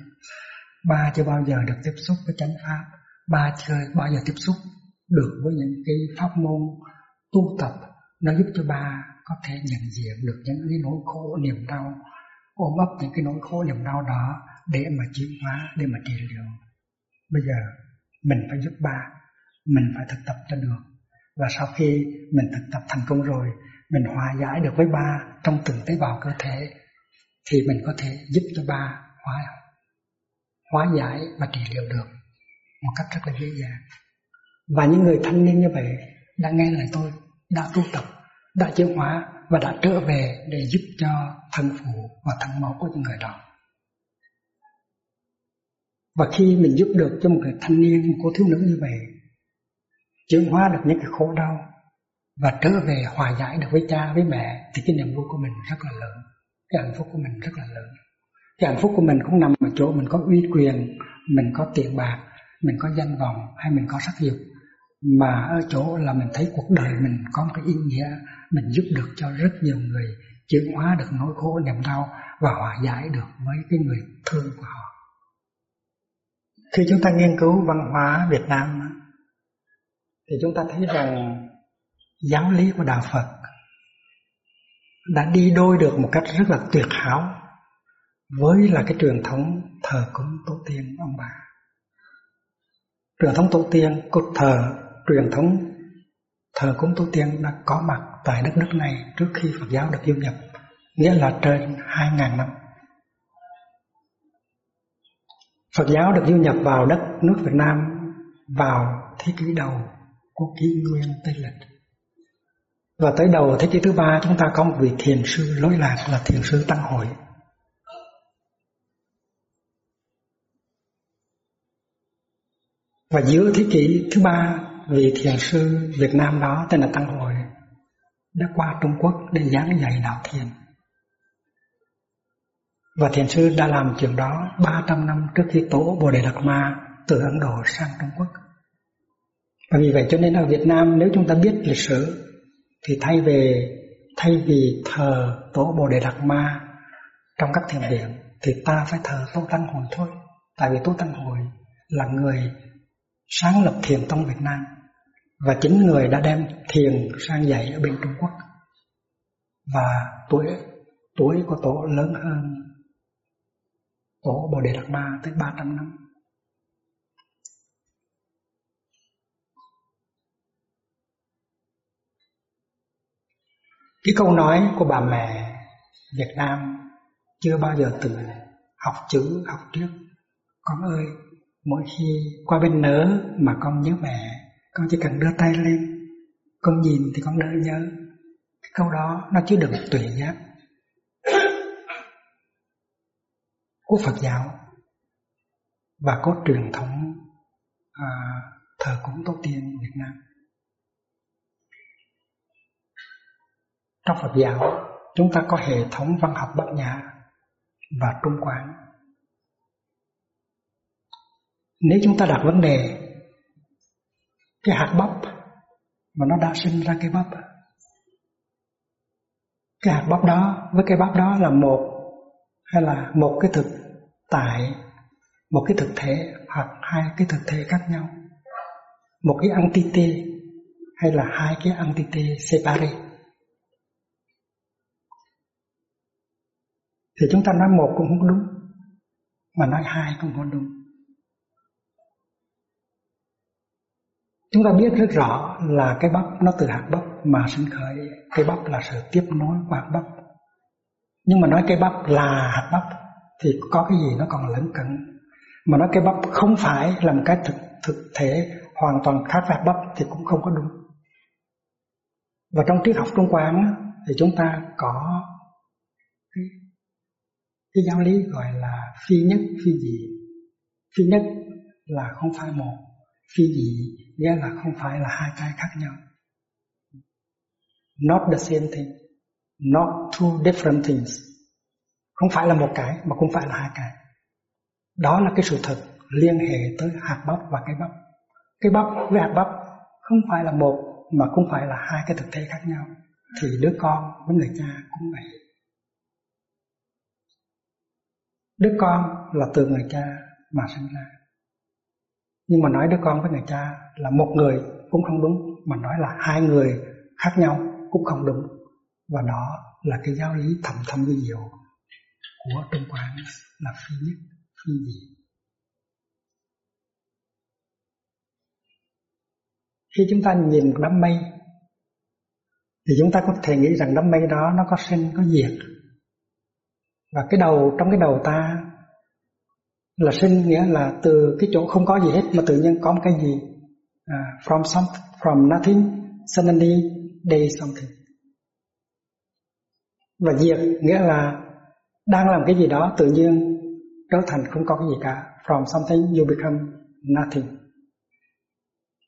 Ba chưa bao giờ được tiếp xúc với chánh pháp. Ba chưa bao giờ tiếp xúc được với những cái pháp môn tu tập. Nó giúp cho ba có thể nhận diện được những cái nỗi khổ niềm đau, ôm ấp những cái nỗi khổ niềm đau đó để mà chuyển hóa, để mà trị liệu. Bây giờ mình phải giúp ba, mình phải thực tập cho được. Và sau khi mình thực tập thành công rồi, mình hòa giải được với ba trong từng tế bào cơ thể, thì mình có thể giúp cho ba hóa hóa giải và trị liệu được một cách rất là dễ dàng. Và những người thanh niên như vậy đã nghe lời tôi, đã tu tập, đã chuyển hóa và đã trở về để giúp cho thân phụ và thân mẫu của những người đó và khi mình giúp được cho một người thanh niên, một cô thiếu nữ như vậy, chuyển hóa được những cái khổ đau và trở về hòa giải được với cha, với mẹ, thì cái niềm vui của mình rất là lớn, cái hạnh phúc của mình rất là lớn. Cái hạnh phúc của mình cũng nằm ở chỗ mình có uy quyền, mình có tiền bạc, mình có danh vọng hay mình có sắc dục. Mà ở chỗ là mình thấy cuộc đời mình có một cái ý nghĩa, mình giúp được cho rất nhiều người, chuyển hóa được nỗi khổ niềm đau và hòa giải được với cái người thương của họ khi chúng ta nghiên cứu văn hóa Việt Nam thì chúng ta thấy rằng giáo lý của đạo Phật đã đi đôi được một cách rất là tuyệt hảo với là cái truyền thống thờ cúng tổ tiên ông bà. Truyền thống tổ tiên, cốt thờ, truyền thống thờ cúng tổ tiên đã có mặt tại đất nước này trước khi Phật giáo được du nhập, nghĩa là trên 2.000 năm. Phật giáo được du nhập vào đất nước Việt Nam, vào thế kỷ đầu của kỷ nguyên Tây Lịch. Và tới đầu thế kỷ thứ ba, chúng ta có một vị thiền sư lối lạc là thiền sư Tăng Hội. Và giữa thế kỷ thứ ba, vị thiền sư Việt Nam đó tên là Tăng Hội đã qua Trung Quốc để giảng dạy đạo thiền. Và thiền sư đã làm chuyện đó 300 năm trước khi tổ Bồ Đề Đạt Ma từ Ấn Độ sang Trung Quốc. Và vì vậy cho nên ở Việt Nam, nếu chúng ta biết lịch sử, thì thay về, thay vì thờ tổ Bồ Đề Đạt Ma trong các thiền viện, thì ta phải thờ Tô Tăng Hồi thôi. Tại vì Tô Tăng Hồi là người sáng lập thiền tông Việt Nam và chính người đã đem thiền sang dạy ở bên Trung Quốc. Và tuổi tuổi của tổ lớn hơn tổ Bồ Đề Đạt Ma tới 300 năm. Cái câu nói của bà mẹ Việt Nam chưa bao giờ từ học chữ học trước. Con ơi, mỗi khi qua bên nớ mà con nhớ mẹ, con chỉ cần đưa tay lên, con nhìn thì con đỡ nhớ. Cái câu đó nó chứa đựng tùy giác của Phật giáo và có truyền thống à, thờ cúng tổ tiên Việt Nam. Trong Phật giáo, chúng ta có hệ thống văn học Bắc Nhã và Trung Quán. Nếu chúng ta đặt vấn đề cái hạt bắp mà nó đã sinh ra cái bắp cái hạt bắp đó với cái bắp đó là một hay là một cái thực tại, một cái thực thể hoặc hai cái thực thể khác nhau? Một cái entity hay là hai cái entity separate? Thì chúng ta nói một cũng không đúng, mà nói hai cũng không đúng. Chúng ta biết rất rõ là cái bắp, nó từ hạt bắp mà sinh khởi. Cái bắp là sự tiếp nối của hạt bắp nhưng mà nói cây bắp là hạt bắp thì có cái gì nó còn lẫn cận. Mà nói cây bắp không phải là một cái thực thực thể hoàn toàn khác với hạt bắp thì cũng không có đúng. Và trong triết học Trung Quán thì chúng ta có cái, cái giáo lý gọi là phi nhất phi dị. Phi nhất là không phải một phi dị nghĩa là không phải là hai cái khác nhau. Not the same thing not two different things. Không phải là một cái, mà cũng phải là hai cái. Đó là cái sự thật liên hệ tới hạt bắp và cái bắp. Cái bắp với hạt bắp không phải là một, mà cũng phải là hai cái thực thể khác nhau. Thì đứa con với người cha cũng vậy. Đứa con là từ người cha mà sinh ra. Nhưng mà nói đứa con với người cha là một người cũng không đúng, mà nói là hai người khác nhau cũng không đúng và đó là cái giáo lý thầm thâm vi diệu của Trung Quán là phi nhất phi gì. khi chúng ta nhìn đám mây thì chúng ta có thể nghĩ rằng đám mây đó nó có sinh có diệt. Và cái đầu trong cái đầu ta là sinh nghĩa là từ cái chỗ không có gì hết mà tự nhiên có một cái gì? Uh, from some from nothing suddenly there something và diệt nghĩa là đang làm cái gì đó, tự nhiên trở thành không có cái gì cả. From something you become nothing.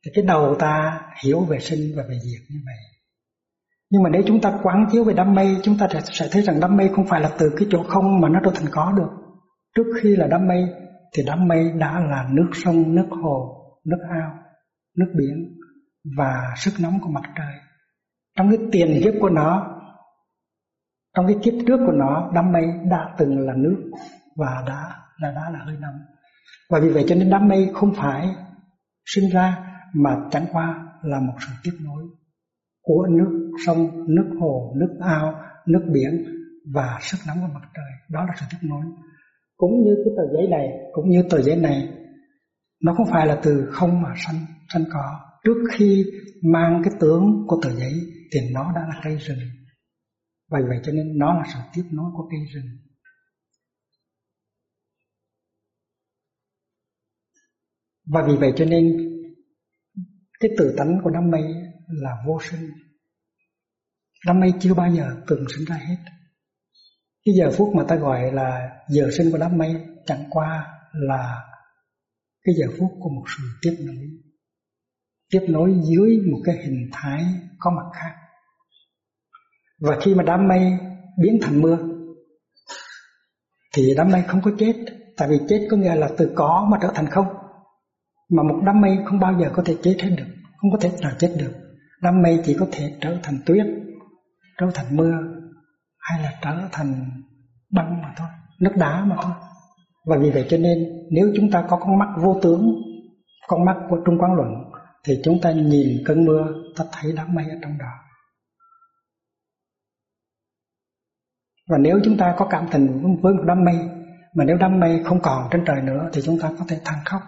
Thì cái đầu ta hiểu về sinh và về diệt như vậy. Nhưng mà nếu chúng ta quán chiếu về đám mây chúng ta sẽ thấy rằng đám mây không phải là từ cái chỗ không mà nó trở thành có được. Trước khi là đám mây thì đám mây đã là nước sông, nước hồ, nước ao, nước biển và sức nóng của mặt trời. Trong cái tiền kiếp của nó trong cái kiếp trước của nó đám mây đã từng là nước và đã là đã là hơi nóng và vì vậy cho nên đám mây không phải sinh ra mà chẳng qua là một sự tiếp nối của nước sông, nước hồ, nước ao, nước biển và sức nóng của mặt trời. Đó là sự tiếp nối. Cũng như cái tờ giấy này, cũng như tờ giấy này, nó không phải là từ không mà sanh sanh có. Trước khi mang cái tướng của tờ giấy thì nó đã là cây rừng vậy vậy cho nên nó là sự tiếp nối của cây rừng. Và vì vậy cho nên cái tự tánh của đám mây là vô sinh. Đám mây chưa bao giờ từng sinh ra hết. Cái giờ phút mà ta gọi là giờ sinh của đám mây chẳng qua là cái giờ phút của một sự tiếp nối. Tiếp nối dưới một cái hình thái có mặt khác và khi mà đám mây biến thành mưa, thì đám mây không có chết. Tại vì chết có nghĩa là từ có mà trở thành không. Mà một đám mây không bao giờ có thể chết hết được, không có thể nào chết được. Đám mây chỉ có thể trở thành tuyết, trở thành mưa, hay là trở thành băng mà thôi, nước đá mà thôi. Và vì vậy cho nên, nếu chúng ta có con mắt vô tướng, con mắt của trung quán luận, thì chúng ta nhìn cơn mưa, ta thấy đám mây ở trong đó. Và nếu chúng ta có cảm tình với một đám mây, mà nếu đám mây không còn trên trời nữa thì chúng ta có thể than khóc.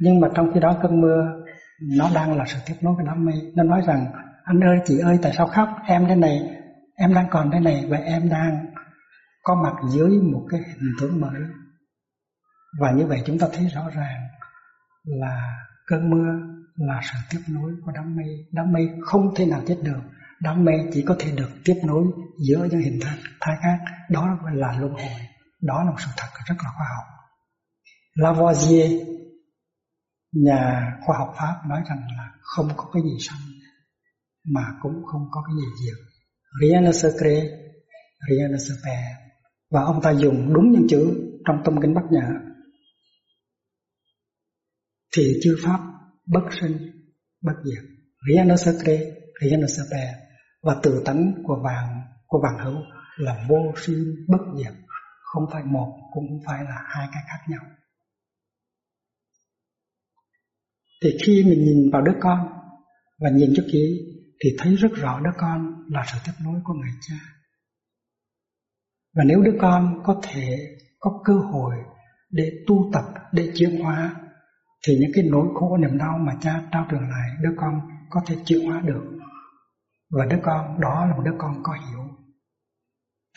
Nhưng mà trong khi đó cơn mưa, nó đang là sự tiếp nối với đám mây. Nó nói rằng, anh ơi, chị ơi, tại sao khóc? Em thế này, em đang còn thế này và em đang có mặt dưới một cái hình tướng mới. Và như vậy chúng ta thấy rõ ràng là cơn mưa là sự tiếp nối của đám mây. Đám mây không thể nào chết được. Đám mây chỉ có thể được tiếp nối giữa những hình thái, thái khác đó là luân hồi đó là một sự thật rất là khoa học Lavoisier nhà khoa học Pháp nói rằng là không có cái gì sanh mà cũng không có cái gì diệt. Rien ne se crée, rien ne se perd. Và ông ta dùng đúng những chữ trong tâm kinh Bát Nhã. Thì chư Pháp bất sinh, bất diệt. Rien ne se crée, rien ne se perd. Và từ tánh của vàng của bằng hữu là vô sinh bất diệt, không phải một cũng không phải là hai cái khác nhau. thì khi mình nhìn vào đứa con và nhìn cho kỹ thì thấy rất rõ đứa con là sự tiếp nối của người cha. Và nếu đứa con có thể có cơ hội để tu tập để chuyển hóa thì những cái nỗi khổ niềm đau mà cha trao truyền lại đứa con có thể chuyển hóa được. Và đứa con đó là một đứa con có hiểu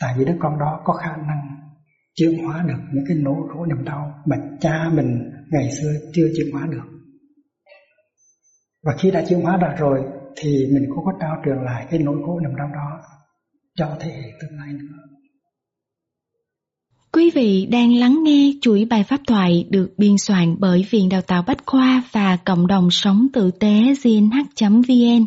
tại vì đứa con đó có khả năng chuyển hóa được những cái nỗi khổ niềm đau mà cha mình ngày xưa chưa chuyển hóa được và khi đã chuyển hóa ra rồi thì mình cũng có trao truyền lại cái nỗi khổ niềm đau đó cho thế hệ tương lai nữa. Quý vị đang lắng nghe chuỗi bài pháp thoại được biên soạn bởi Viện Đào tạo Bách Khoa và Cộng đồng Sống Tử tế gnh.vn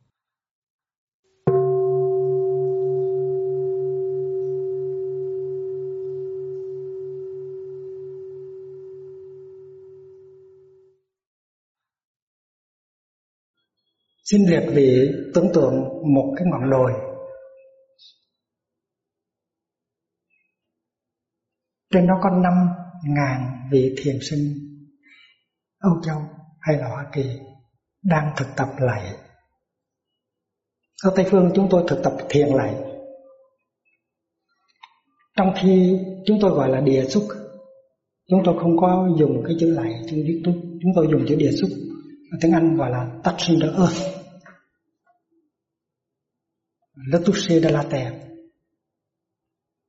Xin liệt vị tưởng tượng một cái ngọn đồi Trên đó có năm ngàn vị thiền sinh Âu Châu hay là Hoa Kỳ đang thực tập lại. Ở Tây Phương chúng tôi thực tập thiền lại. Trong khi chúng tôi gọi là địa xúc, chúng tôi không có dùng cái chữ lại chữ viết chúng tôi dùng chữ địa xúc, tiếng Anh gọi là touching the earth. Le toucher de la terre.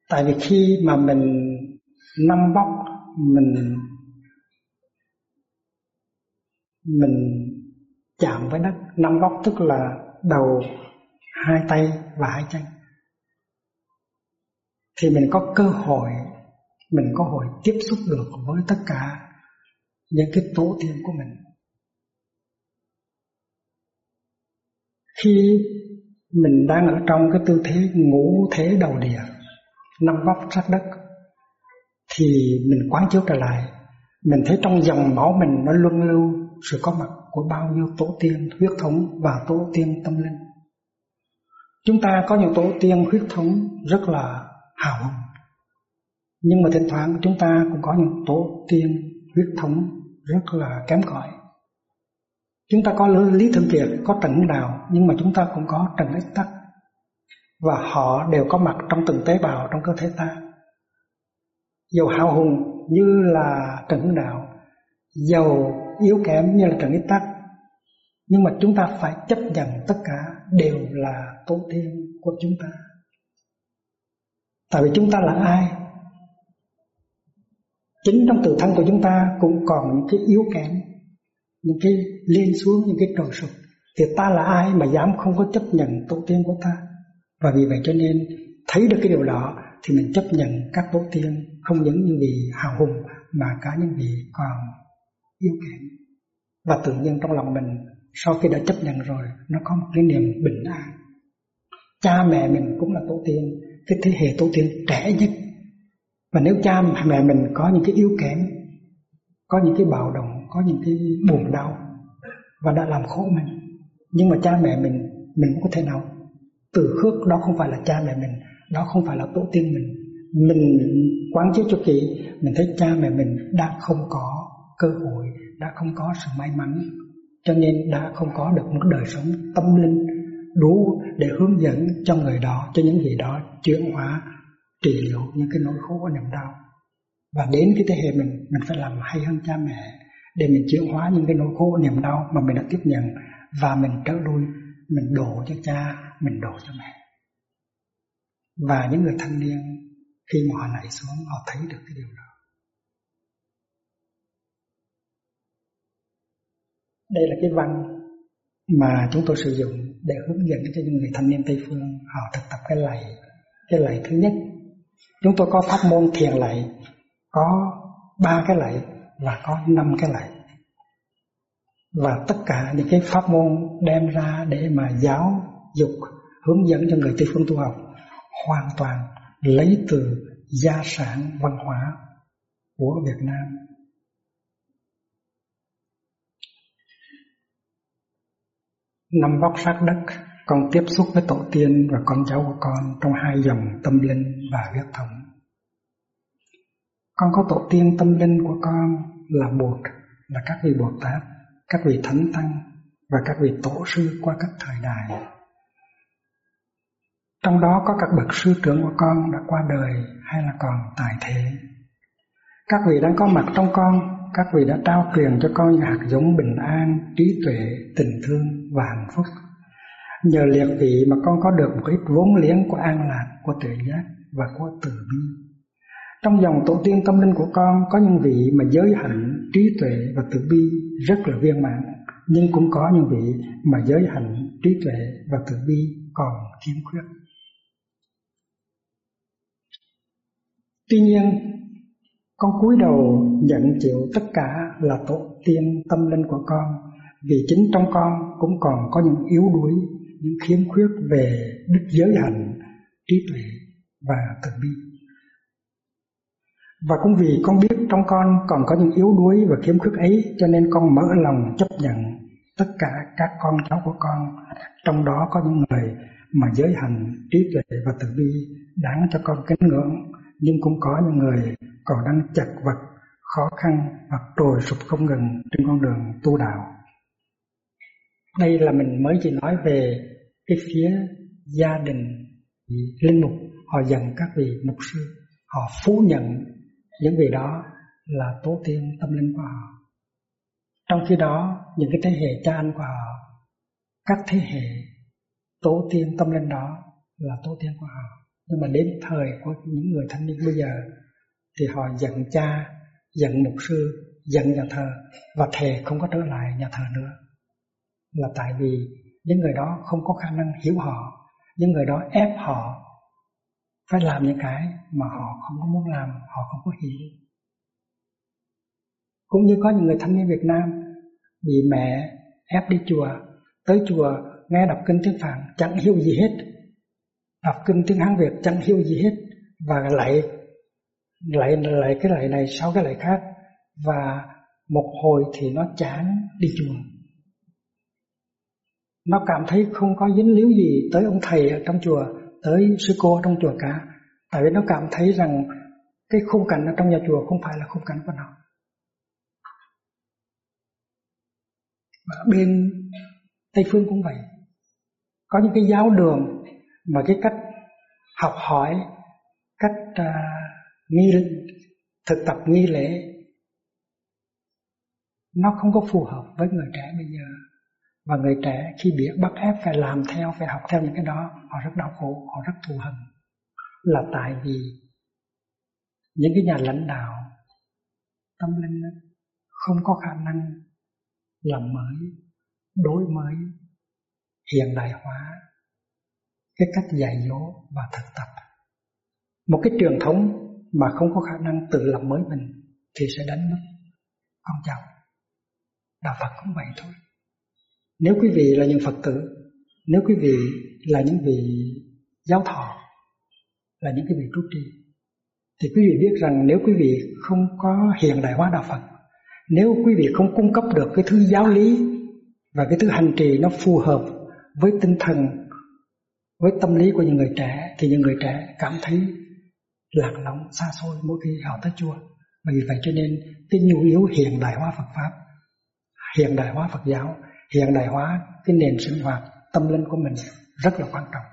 Tại vì khi mà mình năm bóc mình mình chạm với đất năm bóc tức là đầu hai tay và hai chân, thì mình có cơ hội, mình có hội tiếp xúc được với tất cả những cái tổ tiên của mình khi mình đang ở trong cái tư thế ngũ thế đầu địa năm góc sát đất thì mình quán chiếu trở lại mình thấy trong dòng máu mình nó luân lưu sự có mặt của bao nhiêu tổ tiên huyết thống và tổ tiên tâm linh. Chúng ta có những tổ tiên huyết thống rất là hào hùng. Nhưng mà thỉnh thoảng chúng ta cũng có những tổ tiên huyết thống rất là kém cỏi. Chúng ta có Lý Thường Kiệt, có Trần Đào, nhưng mà chúng ta cũng có Trần Ích Tắc. Và họ đều có mặt trong từng tế bào trong cơ thể ta. Dầu hào hùng như là Trần Đạo, dầu yếu kém như là Trần Ích Tắc nhưng mà chúng ta phải chấp nhận tất cả đều là tổ tiên của chúng ta tại vì chúng ta là ai chính trong tự thân của chúng ta cũng còn những cái yếu kém những cái lên xuống, những cái trồi sụp, thì ta là ai mà dám không có chấp nhận tổ tiên của ta? Và vì vậy cho nên, thấy được cái điều đó, thì mình chấp nhận các tổ tiên không những những vị hào hùng mà cả những vị còn yếu kém. Và tự nhiên trong lòng mình, sau khi đã chấp nhận rồi, nó có một cái niềm bình an. Cha mẹ mình cũng là tổ tiên cái thế hệ tổ tiên trẻ nhất. Và nếu cha mẹ mình có những cái yếu kém, có những cái bạo động có những cái buồn đau và đã làm khổ mình. Nhưng mà cha mẹ mình mình cũng có thể nào từ khước đó không phải là cha mẹ mình, đó không phải là tổ tiên mình. Mình quán chiếu cho kỹ, mình thấy cha mẹ mình đã không có cơ hội, đã không có sự may mắn, cho nên đã không có được một đời sống tâm linh đủ để hướng dẫn cho người đó, cho những gì đó chuyển hóa, trị liệu những cái nỗi khổ niềm đau. Và đến cái thế hệ mình mình phải làm hay hơn cha mẹ để mình chuyển hóa những cái nỗi khổ, niềm đau mà mình đã tiếp nhận và mình trở lui, mình đổ cho cha, mình đổ cho mẹ. Và những người thanh niên, khi mà họ lại xuống, họ thấy được cái điều đó. Đây là cái văn mà chúng tôi sử dụng để hướng dẫn cho những người thanh niên Tây phương họ thực tập cái lạy cái lạy thứ nhất. Chúng tôi có pháp môn thiền lạy, có ba cái lạy và có năm cái lạy và tất cả những cái pháp môn đem ra để mà giáo dục, hướng dẫn cho người Tây phương tu học hoàn toàn lấy từ gia sản văn hóa của Việt Nam năm vóc sát đất, con tiếp xúc với tổ tiên và con cháu của con trong hai dòng tâm linh và huyết thống. Con có tổ tiên tâm linh của con là Bụt, là các vị Bồ Tát, các vị Thánh Tăng và các vị Tổ sư qua các thời đại. Trong đó có các bậc sư trưởng của con đã qua đời hay là còn tại thế. Các vị đang có mặt trong con các vị đã trao truyền cho con những hạt giống bình an, trí tuệ, tình thương và hạnh phúc. Nhờ liệt vị mà con có được một ít vốn liếng của an lạc, của tự giác và của từ bi. Trong dòng tổ tiên tâm linh của con có những vị mà giới hạnh, trí tuệ và từ bi rất là viên mãn, nhưng cũng có những vị mà giới hạnh, trí tuệ và từ bi còn khiếm khuyết. Tuy nhiên, con cúi đầu nhận chịu tất cả là tổ tiên tâm linh của con, vì chính trong con cũng còn có những yếu đuối, những khiếm khuyết về đức giới hạnh, trí tuệ và từ bi. Và cũng vì con biết trong con còn có những yếu đuối và khiếm khuyết ấy cho nên con mở lòng chấp nhận tất cả các con cháu của con, trong đó có những người mà giới hành, trí tuệ và từ bi đáng cho con kính ngưỡng, nhưng cũng có những người còn đang chặt vật, khó khăn hoặc trồi sụp không ngừng trên con đường tu đạo. Đây là mình mới chỉ nói về cái phía gia đình linh mục họ dần các vị mục sư họ phủ nhận những vị đó là tổ tiên tâm linh của họ. Trong khi đó, những cái thế hệ cha anh của họ, các thế hệ tổ tiên tâm linh đó là tổ tiên của họ. Nhưng mà đến thời của những người thanh niên bây giờ, thì họ giận cha, giận mục sư, giận nhà thờ, và thề không có trở lại nhà thờ nữa. Là tại vì những người đó không có khả năng hiểu họ, những người đó ép họ phải làm những cái mà họ không có muốn làm, họ không có hiểu cũng như có những người thanh niên Việt Nam bị mẹ ép đi chùa, tới chùa nghe đọc kinh tiếng Phạn, chẳng hiểu gì hết. Đọc kinh tiếng Hán Việt chẳng hiểu gì hết. Và lại lại lại cái lại này sau cái lại khác. Và một hồi thì nó chán đi chùa. Nó cảm thấy không có dính líu gì tới ông thầy ở trong chùa tới sư cô trong chùa cả. Tại vì nó cảm thấy rằng cái khung cảnh ở trong nhà chùa không phải là khung cảnh của nó. Và bên tây phương cũng vậy. Có những cái giáo đường mà cái cách học hỏi cách uh, nghi thực tập nghi lễ nó không có phù hợp với người trẻ bây giờ và người trẻ khi bị bắt ép phải làm theo, phải học theo những cái đó, họ rất đau khổ, họ rất thù hận. Là tại vì những cái nhà lãnh đạo tâm linh không có khả năng làm mới, đối mới hiện đại hóa cái cách dạy dỗ và thực tập. Một cái truyền thống mà không có khả năng tự làm mới mình thì sẽ đánh mất. Con cháu, đạo phật cũng vậy thôi nếu quý vị là những Phật tử, nếu quý vị là những vị giáo thọ, là những cái vị trú trì, thì quý vị biết rằng nếu quý vị không có hiện đại hóa đạo Phật, nếu quý vị không cung cấp được cái thứ giáo lý và cái thứ hành trì nó phù hợp với tinh thần, với tâm lý của những người trẻ, thì những người trẻ cảm thấy lạc lõng xa xôi mỗi khi họ tới chùa. Vì vậy cho nên cái nhu yếu hiện đại hóa Phật pháp, hiện đại hóa Phật giáo hiện đại hóa cái nền sinh hoạt, tâm linh của mình rất là quan trọng.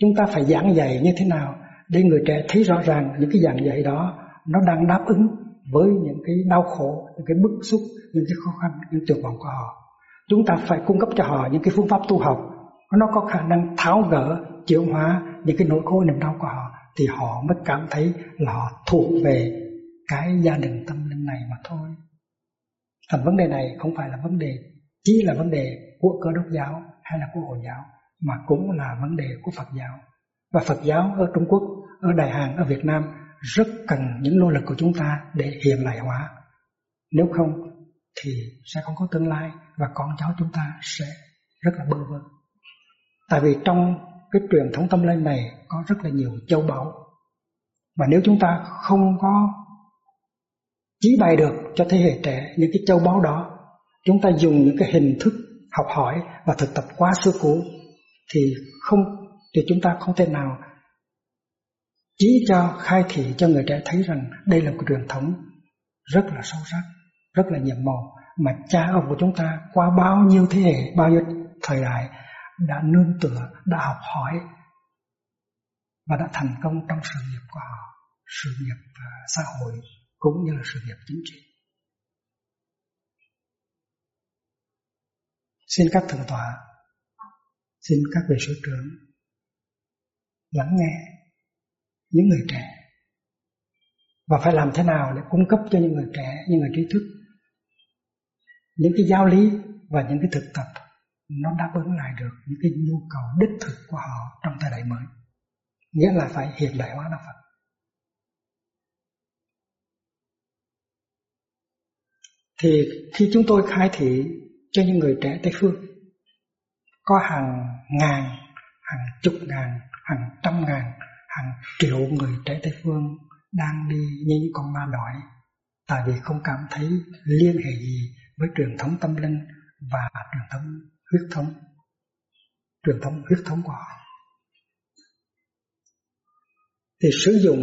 Chúng ta phải giảng dạy như thế nào để người trẻ thấy rõ ràng những cái giảng dạy đó nó đang đáp ứng với những cái đau khổ, những cái bức xúc, những cái khó khăn, những tuyệt vọng của họ. Chúng ta phải cung cấp cho họ những cái phương pháp tu học. Nó có khả năng tháo gỡ, chuyển hóa những cái nỗi khổ, niềm đau của họ thì họ mới cảm thấy là họ thuộc về cái gia đình tâm linh này mà thôi. Thành vấn đề này không phải là vấn đề chỉ là vấn đề của cơ đốc giáo hay là của Hồi giáo mà cũng là vấn đề của Phật giáo. Và Phật giáo ở Trung Quốc, ở Đại Hàn, ở Việt Nam rất cần những nỗ lực của chúng ta để hiện đại hóa. Nếu không thì sẽ không có tương lai và con cháu chúng ta sẽ rất là bơ vơ. Tại vì trong cái truyền thống tâm linh này có rất là nhiều châu báu. Và nếu chúng ta không có chỉ bày được cho thế hệ trẻ những cái châu báu đó chúng ta dùng những cái hình thức học hỏi và thực tập quá xưa cũ thì không thì chúng ta không thể nào chỉ cho khai thị cho người trẻ thấy rằng đây là một truyền thống rất là sâu sắc, rất là nhiệm màu mà cha ông của chúng ta qua bao nhiêu thế hệ, bao nhiêu thời đại đã nương tựa, đã học hỏi và đã thành công trong sự nghiệp của họ, sự nghiệp à, xã hội cũng như là sự nghiệp chính trị. Xin các thượng tọa xin các vị sư trưởng lắng nghe những người trẻ. Và phải làm thế nào để cung cấp cho những người trẻ, những người trí thức những cái giáo lý và những cái thực tập nó đáp ứng lại được những cái nhu cầu đích thực của họ trong thời đại mới. Nghĩa là phải hiện đại hóa đạo Phật. Thì khi chúng tôi khai thị cho những người trẻ Tây phương. Có hàng ngàn, hàng chục ngàn, hàng trăm ngàn, hàng triệu người trẻ Tây phương đang đi như những con ma đói tại vì không cảm thấy liên hệ gì với truyền thống tâm linh và truyền thống huyết thống truyền thống huyết thống của họ. Thì sử dụng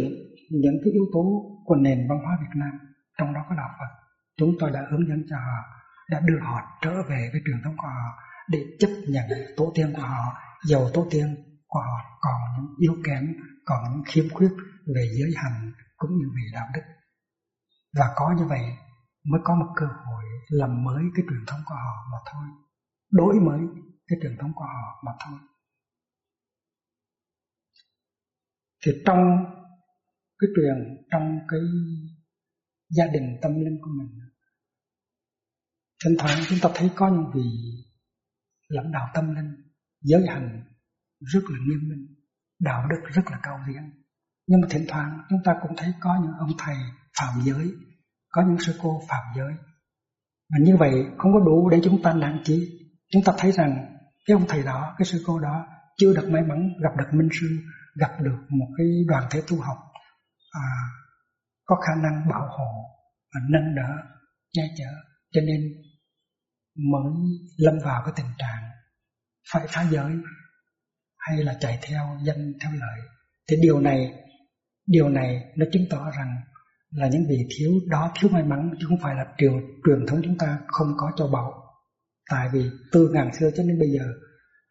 những cái yếu tố của nền văn hóa Việt Nam trong đó có đạo Phật. Chúng tôi đã hướng dẫn cho họ đã đưa họ trở về với truyền thống của họ để chấp nhận tổ tiên của họ, giàu tổ tiên của họ còn những yếu kém, còn những khiếm khuyết về giới hành cũng như về đạo đức. Và có như vậy mới có một cơ hội làm mới cái truyền thống của họ mà thôi, đổi mới cái truyền thống của họ mà thôi. Thì trong cái truyền, trong cái gia đình tâm linh của mình thỉnh thoảng chúng ta thấy có những vị lãnh đạo tâm linh giới hành rất là nghiêm minh đạo đức rất là cao viễn nhưng mà thỉnh thoảng chúng ta cũng thấy có những ông thầy phạm giới có những sư cô phạm giới. Mà như vậy không có đủ để chúng ta nản chí. Chúng ta thấy rằng cái ông thầy đó cái sư cô đó chưa được may mắn gặp được minh sư gặp được một cái đoàn thể tu học à, có khả năng bảo hộ và nâng đỡ che chở. Cho nên mới lâm vào cái tình trạng phải phá giới hay là chạy theo danh, theo lợi. Thì điều này điều này nó chứng tỏ rằng là những vị thiếu đó thiếu may mắn, chứ không phải là điều truyền thống chúng ta không có cho báu. Tại vì từ ngàn xưa cho đến bây giờ,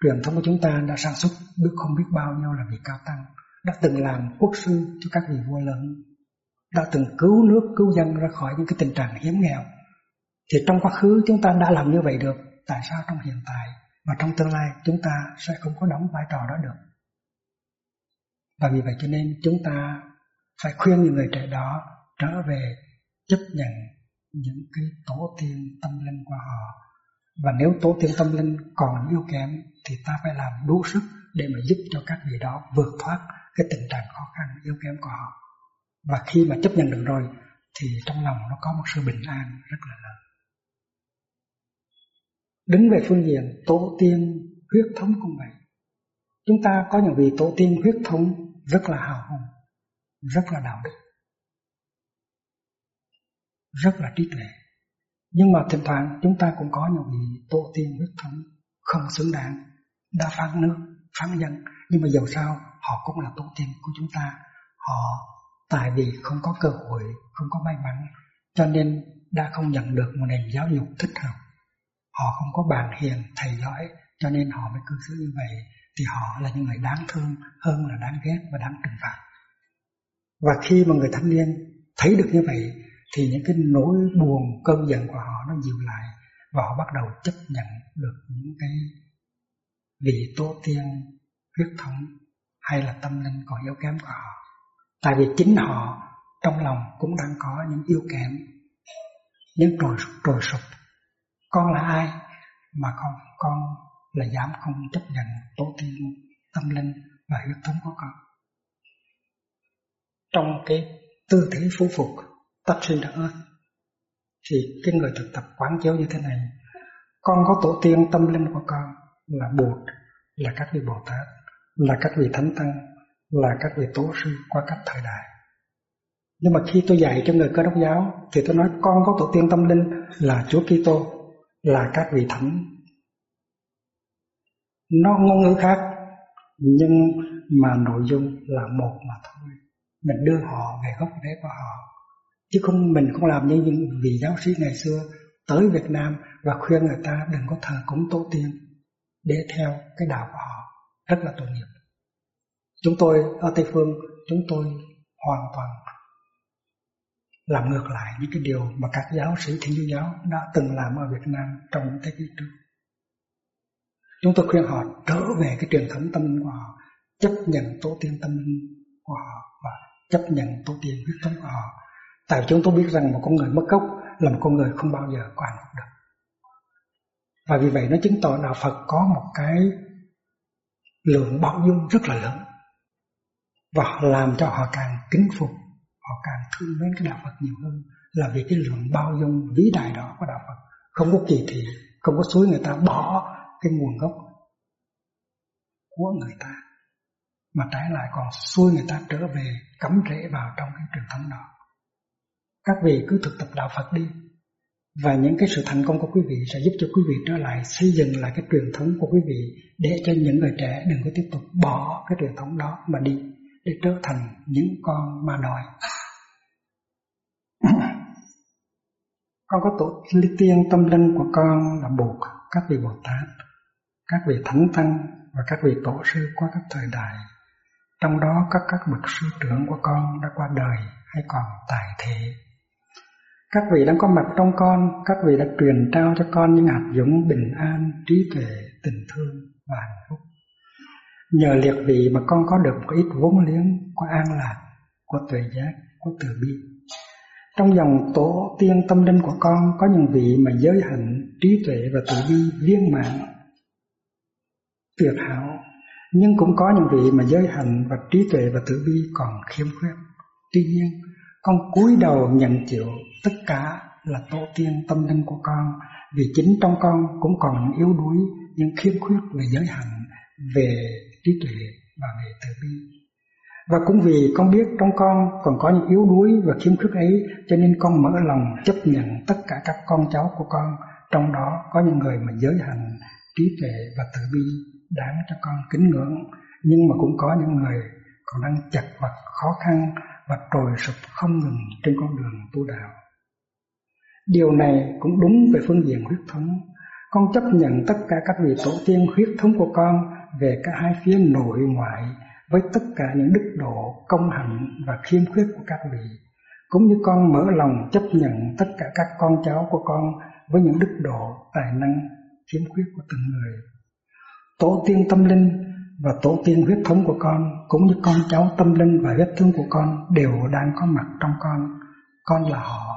truyền thống của chúng ta đã sản xuất biết không biết bao nhiêu là vị cao tăng, đã từng làm quốc sư cho các vị vua lớn, đã từng cứu nước, cứu dân ra khỏi những cái tình trạng hiếm nghèo thì trong quá khứ chúng ta đã làm như vậy được, tại sao trong hiện tại và trong tương lai chúng ta sẽ không có đóng vai trò đó được? Và vì vậy cho nên chúng ta phải khuyên những người trẻ đó trở về chấp nhận những cái tổ tiên tâm linh của họ. Và nếu tổ tiên tâm linh còn yếu kém thì ta phải làm đủ sức để mà giúp cho các vị đó vượt thoát cái tình trạng khó khăn, yếu kém của họ. Và khi mà chấp nhận được rồi thì trong lòng nó có một sự bình an rất là lớn đứng về phương diện tổ tiên huyết thống cũng vậy chúng ta có những vị tổ tiên huyết thống rất là hào hùng, rất là đạo đức, rất là trí tuệ nhưng mà thỉnh thoảng chúng ta cũng có những vị tổ tiên huyết thống không xứng đáng, đã phán nước, phán dân. Nhưng mà dầu sao, họ cũng là tổ tiên của chúng ta. Họ tại vì không có cơ hội, không có may mắn, cho nên đã không nhận được một nền giáo dục thích hợp họ không có bạn hiền thầy giỏi, cho nên họ mới cư xử như vậy, thì họ là những người đáng thương hơn là đáng ghét và đáng trừng phạt. Và khi mà người thanh niên thấy được như vậy, thì những cái nỗi buồn, cơn giận của họ nó dịu lại và họ bắt đầu chấp nhận được những cái vị tổ tiên, huyết thống hay là tâm linh còn yếu kém của họ. Tại vì chính họ trong lòng cũng đang có những yếu kém, những trồi trồi sụp con là ai? Mà con con là dám không chấp nhận tổ tiên tâm linh và huyết thống của con. Trong cái tư thế phú phục tập sinh đã ơn, thì cái người thực tập quán chiếu như thế này, con có tổ tiên tâm linh của con là bụt, là các vị bồ tát, là các vị thánh tăng, là các vị tổ sư qua các thời đại. Nhưng mà khi tôi dạy cho người cơ đốc giáo, thì tôi nói con có tổ tiên tâm linh là Chúa Kitô là các vị thánh. Nó ngôn ngữ khác, nhưng mà nội dung là một mà thôi. Mình đưa họ về gốc rễ của họ. Chứ không, mình không làm như những vị giáo sĩ ngày xưa tới Việt Nam và khuyên người ta đừng có thờ cúng tổ tiên để theo cái đạo của họ. Rất là tội nghiệp. Chúng tôi ở Tây Phương, chúng tôi hoàn toàn làm ngược lại những cái điều mà các giáo sĩ, thiên chúa giáo đã từng làm ở Việt Nam trong những thế kỷ trước. Chúng tôi khuyên họ trở về cái truyền thống tâm linh của họ, chấp nhận tổ tiên tâm linh của họ và chấp nhận tổ tiên huyết thống của họ. Tại chúng tôi biết rằng một con người mất gốc là một con người không bao giờ có hạnh phúc được. Và vì vậy nó chứng tỏ đạo Phật có một cái lượng bao dung rất là lớn. Và làm cho họ càng kính phục họ càng thương mến cái đạo Phật nhiều hơn. Là vì cái lượng bao dung vĩ đại đó của đạo Phật không có kỳ thị, không có suối người ta bỏ cái nguồn gốc của người ta, mà trái lại còn xuôi người ta trở về cắm rễ vào trong cái truyền thống đó. Các vị cứ thực tập đạo Phật đi, và những cái sự thành công của quý vị sẽ giúp cho quý vị trở lại xây dựng lại cái truyền thống của quý vị, để cho những người trẻ đừng có tiếp tục bỏ cái truyền thống đó mà đi để trở thành những con ma đòi con có tổ tiên tâm linh của con là buộc các vị Bồ Tát, các vị Thánh Tăng và các vị Tổ sư qua các thời đại. Trong đó các các bậc sư trưởng của con đã qua đời hay còn tại thế. Các vị đang có mặt trong con, các vị đã truyền trao cho con những hạt giống bình an, trí tuệ, tình thương và hạnh phúc. Nhờ liệt vị mà con có được một ít vốn liếng của an lạc, của tuệ giác, của từ bi. Trong dòng tổ tiên tâm linh của con có những vị mà giới hạnh, trí tuệ và từ bi viên mãn, tuyệt hảo. Nhưng cũng có những vị mà giới hạnh và trí tuệ và từ bi còn khiêm khuyết. Tuy nhiên, con cúi đầu nhận chịu tất cả là tổ tiên tâm linh của con vì chính trong con cũng còn yếu đuối những khiếm khuyết về giới hạnh, về trí tuệ và về từ bi. Và cũng vì con biết trong con còn có những yếu đuối và khiếm khuyết ấy, cho nên con mở lòng chấp nhận tất cả các con cháu của con trong đó có những người mà giới hành trí tuệ và từ bi đáng cho con kính ngưỡng nhưng mà cũng có những người còn đang chật vật, khó khăn và trồi sụp không ngừng trên con đường tu đạo. Điều này cũng đúng về phương diện huyết thống. Con chấp nhận tất cả các vị tổ tiên huyết thống của con về cả hai phía nội ngoại với tất cả những đức độ, công hạnh và khiêm khuyết của các vị, cũng như con mở lòng chấp nhận tất cả các con cháu của con với những đức độ, tài năng, khiếm khuyết của từng người. Tổ tiên tâm linh và tổ tiên huyết thống của con cũng như con cháu tâm linh và huyết thống của con đều đang có mặt trong con. Con là họ,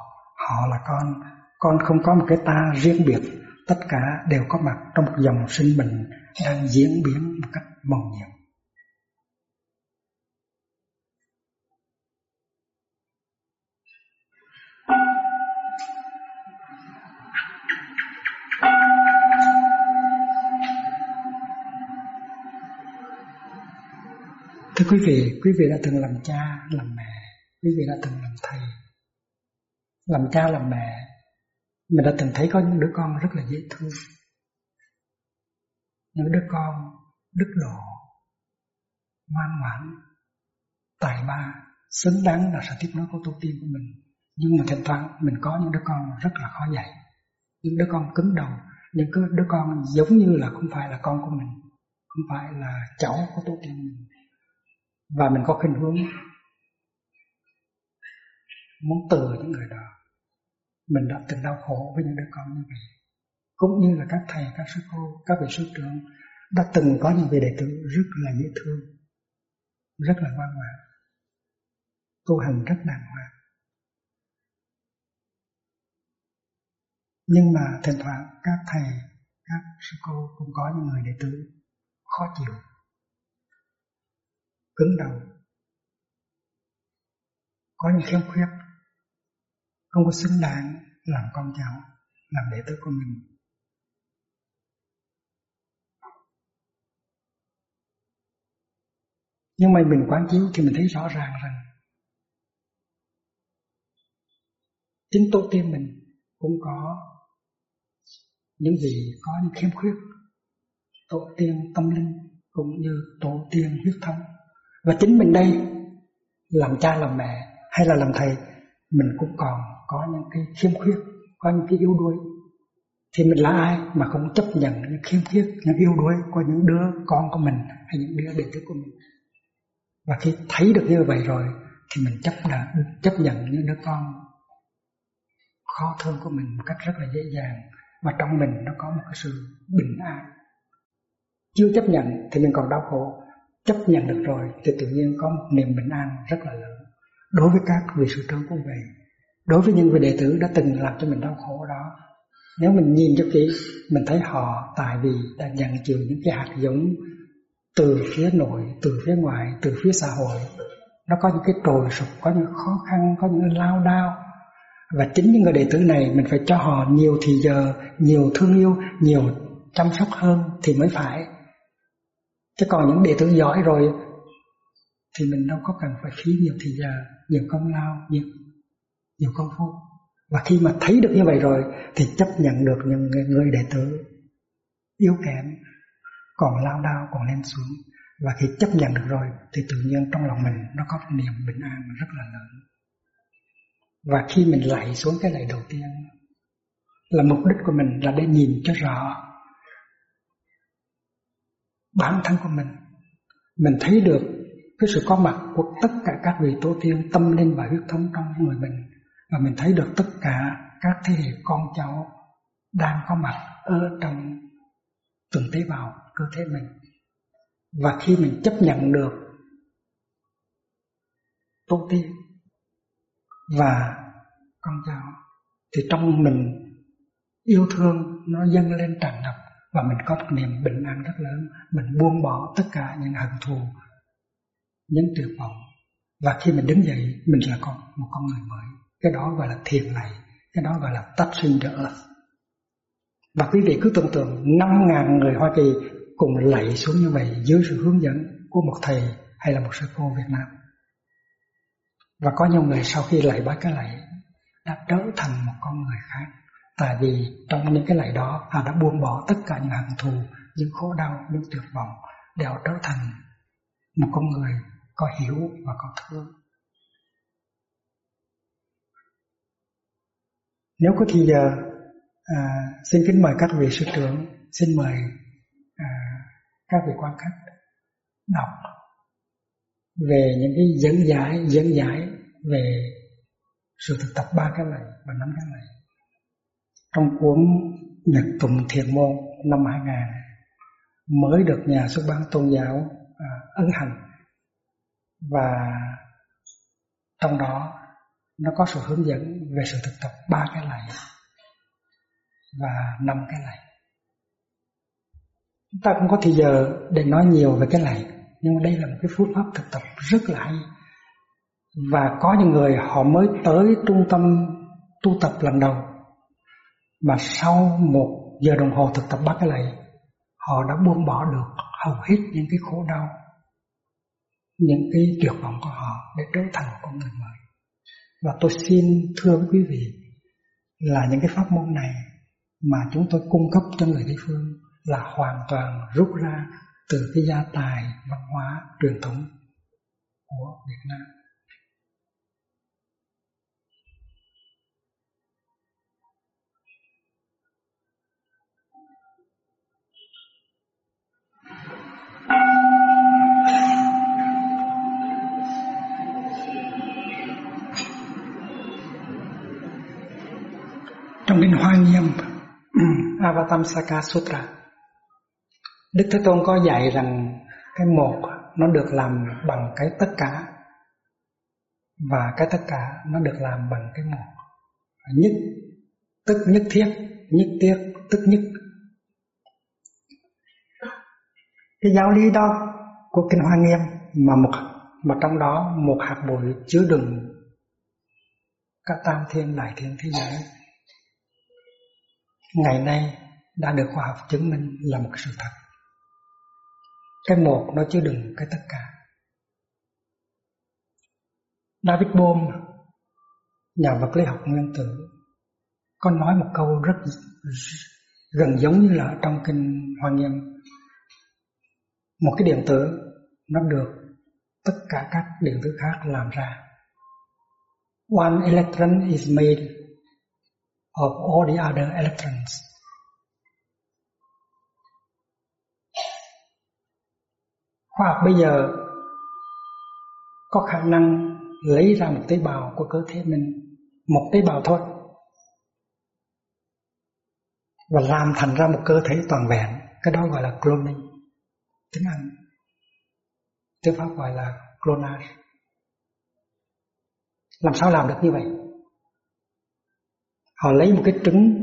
họ là con, con không có một cái ta riêng biệt, tất cả đều có mặt trong một dòng sinh mệnh đang diễn biến một cách màu nhiệm. Thưa quý vị, quý vị đã từng làm cha, làm mẹ, quý vị đã từng làm thầy. Làm cha, làm mẹ, mình đã từng thấy có những đứa con rất là dễ thương. Những đứa con đức độ, ngoan ngoãn, tài ba, xứng đáng là sự tiếp nối của tổ tiên của mình. Nhưng mà thỉnh thoảng mình có những đứa con rất là khó dạy. Những đứa con cứng đầu, những đứa con giống như là không phải là con của mình, không phải là cháu của tổ tiên mình và mình có khinh hướng muốn từ những người đó mình đã từng đau khổ với những đứa con như vậy cũng như là các thầy, các sư cô, các vị sư trưởng đã từng có những vị đệ tử rất là dễ thương, rất là ngoan ngoãn, tu hành rất đàng hoàng. Nhưng mà thỉnh thoảng các thầy, các sư cô cũng có những người đệ tử khó chịu, cứng đầu, có những khiếm khuyết, không có xứng đáng làm con cháu, làm đệ tử của mình. Nhưng mà mình quán chiếu thì mình thấy rõ ràng rằng chính tổ tiên mình cũng có những gì, có những khiếm khuyết. Tổ tiên tâm linh cũng như tổ tiên huyết thống. Và chính mình đây, làm cha làm mẹ hay là làm thầy, mình cũng còn có những cái khiếm khuyết, có những cái yếu đuối. Thì mình là ai mà không chấp nhận những khiếm khuyết, những yếu đuối của những đứa con của mình hay những đứa đệ tử của mình? Và khi thấy được như vậy rồi, thì mình chấp nhận chấp nhận những đứa con. Khó thương của mình một cách rất là dễ dàng và trong mình nó có một cái sự bình an. Chưa chấp nhận thì mình còn đau khổ. Chấp nhận được rồi thì tự nhiên có một niềm bình an rất là lớn. Đối với các vị sư trưởng cũng vậy đối với những vị đệ tử đã từng làm cho mình đau khổ đó, nếu mình nhìn cho kỹ, mình thấy họ tại vì đã nhận chịu những cái hạt giống từ phía nội, từ phía ngoài, từ phía xã hội. Nó có những cái trồi sụp, có những khó khăn, có những lao đao. Và chính những người đệ tử này, mình phải cho họ nhiều thì giờ, nhiều thương yêu, nhiều chăm sóc hơn thì mới phải. Chứ còn những đệ tử giỏi rồi thì mình đâu có cần phải phí nhiều thì giờ, nhiều công lao, nhiều nhiều công phu. Và khi mà thấy được như vậy rồi thì chấp nhận được những người đệ tử yếu kém còn lao đao, còn lên xuống. Và khi chấp nhận được rồi, thì tự nhiên trong lòng mình nó có niềm bình an rất là lớn. Và khi mình lạy xuống cái lạy đầu tiên, là mục đích của mình là để nhìn cho rõ bản thân của mình. Mình thấy được cái sự có mặt của tất cả các vị tổ tiên, tâm linh và huyết thống trong người mình. Và mình thấy được tất cả các thế hệ con cháu đang có mặt ở trong từng tế bào cơ thể mình. Và khi mình chấp nhận được tổ tiên và con cháu, thì trong mình yêu thương nó dâng lên tràn ngập và mình có một niềm bình an rất lớn. Mình buông bỏ tất cả những hận thù, những tuyệt vọng. Và khi mình đứng dậy, mình là con, một con người mới. Cái đó gọi là thiền này, cái đó gọi là touching the earth và quý vị cứ tưởng tượng, năm ngàn người Hoa Kỳ cùng lạy xuống như vậy dưới sự hướng dẫn của một thầy hay là một sư cô Việt Nam. Và có nhiều người sau khi lạy ba cái lạy đã trở thành một con người khác. Tại vì trong những cái lạy đó họ đã buông bỏ tất cả những hận thù những khổ đau những tuyệt vọng để họ trở thành một con người có hiểu và có thương. Nếu có thì giờ à, xin kính mời các vị sư trưởng xin mời các vị quan khách đọc về những cái dẫn giải dẫn giải về sự thực tập ba cái này và năm cái này. Trong cuốn Nhật tùng Thiền Môn năm 2000 mới được nhà xuất bản tôn giáo à, ấn hành. Và trong đó nó có sự hướng dẫn về sự thực tập ba cái này và năm cái này chúng ta cũng có thời giờ để nói nhiều về cái này, nhưng đây là một cái phương pháp thực tập rất là hay. Và có những người họ mới tới trung tâm tu tập lần đầu, mà sau một giờ đồng hồ thực tập bắt cái này, họ đã buông bỏ được hầu hết những cái khổ đau, những cái tuyệt vọng của họ để trở thành một con người mới. Và tôi xin thưa với quý vị là những cái pháp môn này mà chúng tôi cung cấp cho người địa phương là hoàn toàn rút ra từ cái gia tài văn hóa truyền thống của Việt Nam. Trong Kinh Hoa Nghiêm Avatamsaka Sutra Đức Thế Tôn có dạy rằng cái một nó được làm bằng cái tất cả và cái tất cả nó được làm bằng cái một. Nhất, tức nhất thiết, nhất tiết, tức nhất. Cái giáo lý đó của kinh hoa nghiêm mà một, mà trong đó một hạt bụi chứa đựng các tam thiên, đại thiên thế giới, ngày nay đã được khoa học chứng minh là một sự thật cái một nó chứa đựng cái tất cả. David Bohm, nhà vật lý học nguyên tử, có nói một câu rất gần giống như là trong kinh Hoa Nghiêm. Một cái điện tử, nó được tất cả các điện tử khác làm ra. One electron is made of all the other electrons. Khoa học bây giờ có khả năng lấy ra một tế bào của cơ thể mình, một tế bào thôi, và làm thành ra một cơ thể toàn vẹn. Cái đó gọi là cloning. Tiếng Anh, tiếng Pháp gọi là clonage. Làm sao làm được như vậy? Họ lấy một cái trứng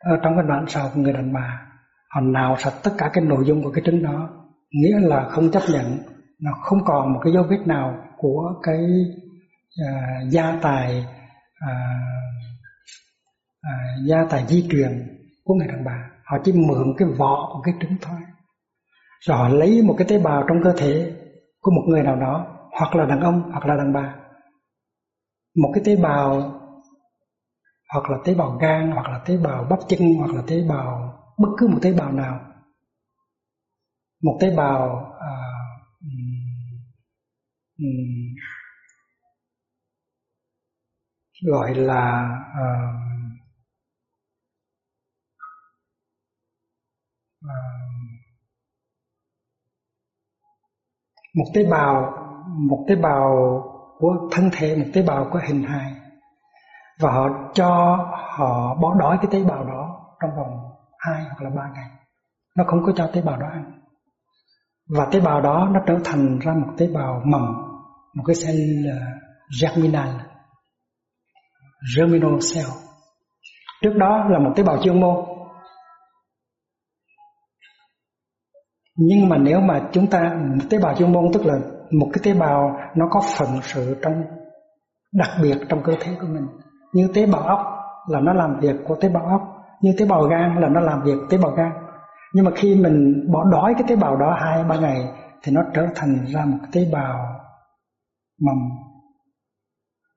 ở trong cái đoạn sào của người đàn bà, họ nào sạch tất cả cái nội dung của cái trứng đó nghĩa là không chấp nhận nó không còn một cái dấu vết nào của cái uh, gia tài uh, uh, gia tài di truyền của người đàn bà. Họ chỉ mượn cái vỏ của cái trứng thôi. Rồi họ lấy một cái tế bào trong cơ thể của một người nào đó hoặc là đàn ông hoặc là đàn bà. Một cái tế bào hoặc là tế bào gan hoặc là tế bào bắp chân hoặc là tế bào bất cứ một tế bào nào một tế bào à, um, gọi là à, à, một tế bào một tế bào của thân thể một tế bào có hình hài. Và họ cho họ bỏ đói cái tế bào đó trong vòng hai hoặc là ba ngày. Nó không có cho tế bào đó ăn và tế bào đó nó trở thành ra một tế bào mầm, một cái cell à, germinal germinal cell. Trước đó là một tế bào chuyên môn. Nhưng mà nếu mà chúng ta, tế bào chuyên môn tức là một cái tế bào nó có phận sự trong, đặc biệt trong cơ thể của mình. Như tế bào óc là nó làm việc của tế bào óc như tế bào gan là nó làm việc tế bào gan nhưng mà khi mình bỏ đói cái tế bào đó hai, ba ngày, thì nó trở thành ra một tế bào mầm.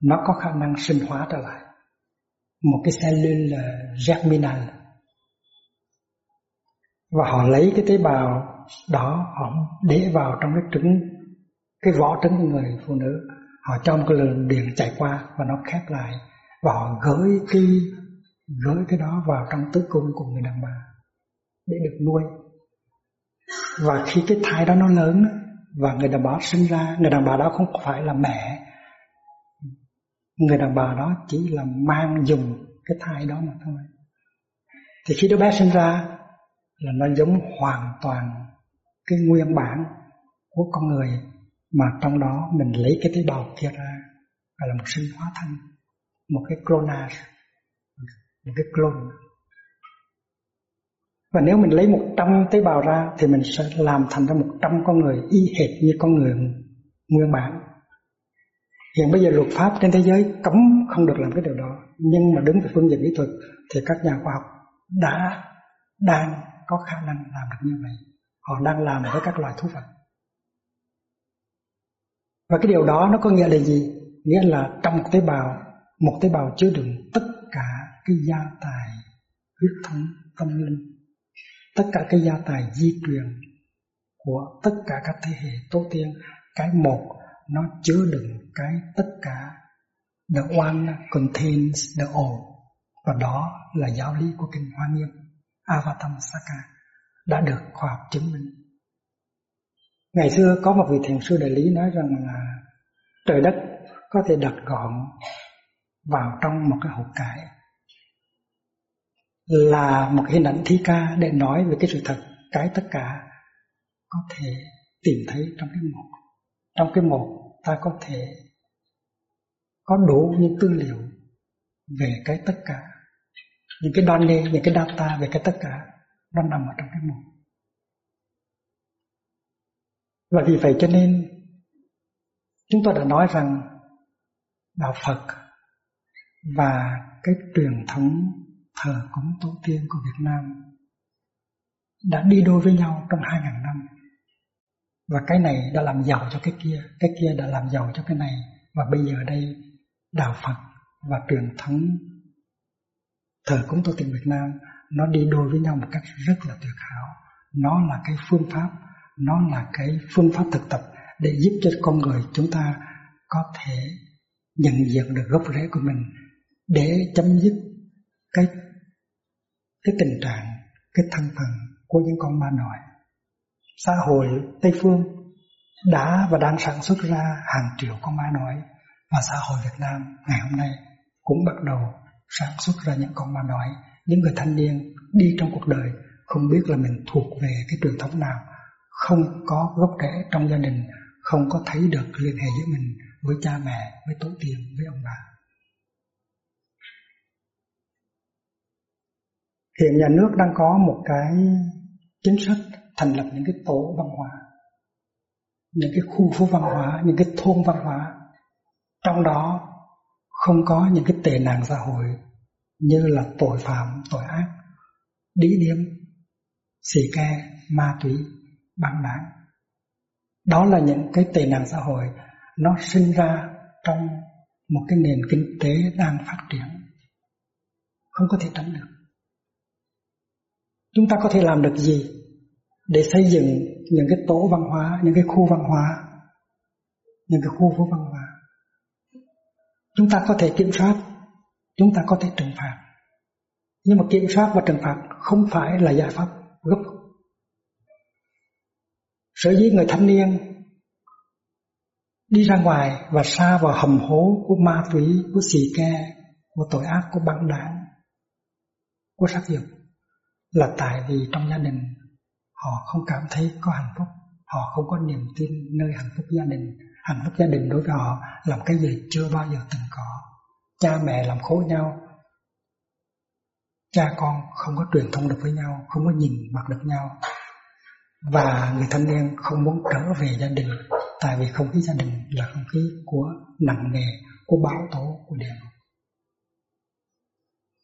Nó có khả năng sinh hóa trở lại. Một cái cellule germinal. Và họ lấy cái tế bào đó, họ để vào trong cái trứng, cái vỏ trứng của người phụ nữ. Họ cho một cái lượng điện chạy qua và nó khép lại. Và họ gửi cái gửi cái đó vào trong tứ cung của người đàn bà để được nuôi. Và khi cái thai đó nó lớn và người đàn bà sinh ra, người đàn bà đó không phải là mẹ. Người đàn bà đó chỉ là mang dùng cái thai đó mà thôi. Thì khi đứa bé sinh ra là nó giống hoàn toàn cái nguyên bản của con người, mà trong đó mình lấy cái tế bào kia ra gọi là một sinh hóa thân. Một cái clonage một cái clone và nếu mình lấy 100 tế bào ra thì mình sẽ làm thành ra 100 con người y hệt như con người nguyên bản. Hiện bây giờ luật pháp trên thế giới cấm không được làm cái điều đó. Nhưng mà đứng về phương diện kỹ thuật thì các nhà khoa học đã, đang có khả năng làm được như vậy họ đang làm với các loài thú vật và cái điều đó nó có nghĩa là gì nghĩa là trong một tế bào, một tế bào chứa đựng tất cả cái gia tài huyết thống tâm linh tất cả cái gia tài di truyền của tất cả các thế hệ tổ tiên, cái một, nó chứa đựng cái tất cả the one contains the all và đó là giáo lý của kinh Hoa Nghiêm avatamsaka đã được khoa học chứng minh. Ngày xưa có một vị thiền sư đại lý nói rằng là trời đất có thể đặt gọn vào trong một cái hộp cải là một hình ảnh thi ca để nói về cái sự thật cái tất cả có thể tìm thấy trong cái một trong cái một ta có thể có đủ những tư liệu về cái tất cả. Những cái đoan nê những cái data về cái tất cả, nó nằm ở trong cái một và vì vậy cho nên, chúng tôi đã nói rằng đạo Phật và cái truyền thống thờ cúng tổ tiên của Việt Nam đã đi đôi với nhau trong hai ngàn năm. Và cái này đã làm giàu cho cái kia cái kia đã làm giàu cho cái này. Và bây giờ đây, đạo Phật và truyền thống thờ cúng tổ tiên Việt Nam, nó đi đôi với nhau một cách rất là tuyệt hảo nó là cái phương pháp, nó là cái phương pháp thực tập để giúp cho con người chúng ta có thể nhận diện được gốc rễ của mình, để chấm dứt cái cái tình trạng, cái thân phận của những con ma nội. Xã hội tây phương đã và đang sản xuất ra hàng triệu con ma nội và xã hội Việt Nam ngày hôm nay cũng bắt đầu sản xuất ra những con ma nội. Những người thanh niên đi trong cuộc đời không biết là mình thuộc về cái truyền thống nào, không có gốc rễ trong gia đình, không có thấy được liên hệ giữa mình với cha mẹ, với tổ tiên, với ông bà. Hiện nhà nước đang có một cái chính sách thành lập những cái tổ văn hóa, những cái khu phố văn hóa, những cái thôn văn hóa. Trong đó không có những cái tệ nạn xã hội như là tội phạm, tội ác, đĩ điếm, xì ke, ma túy, băng đảng. Đó là những cái tệ nạn xã hội nó sinh ra trong một cái nền kinh tế đang phát triển, không có thể tránh được chúng ta có thể làm được gì để xây dựng những cái tổ văn hóa, những cái khu văn hóa, những cái khu phố văn hóa? Chúng ta có thể kiểm soát, chúng ta có thể trừng phạt. Nhưng mà kiểm soát và trừng phạt không phải là giải pháp gốc sở dĩ người thanh niên đi ra ngoài và xa vào hầm hố của ma túy, của xì ke, của tội ác, của băng đảng, của sát dục là tại vì trong gia đình họ không cảm thấy có hạnh phúc, họ không có niềm tin nơi hạnh phúc gia đình. Hạnh phúc gia đình đối với họ làm cái gì chưa bao giờ từng có. Cha mẹ làm khổ nhau, cha con không có truyền thông được với nhau, không có nhìn mặt được nhau. Và người thanh niên không muốn trở về gia đình tại vì không khí gia đình là không khí của nặng nề, của báo tố, của địa ngục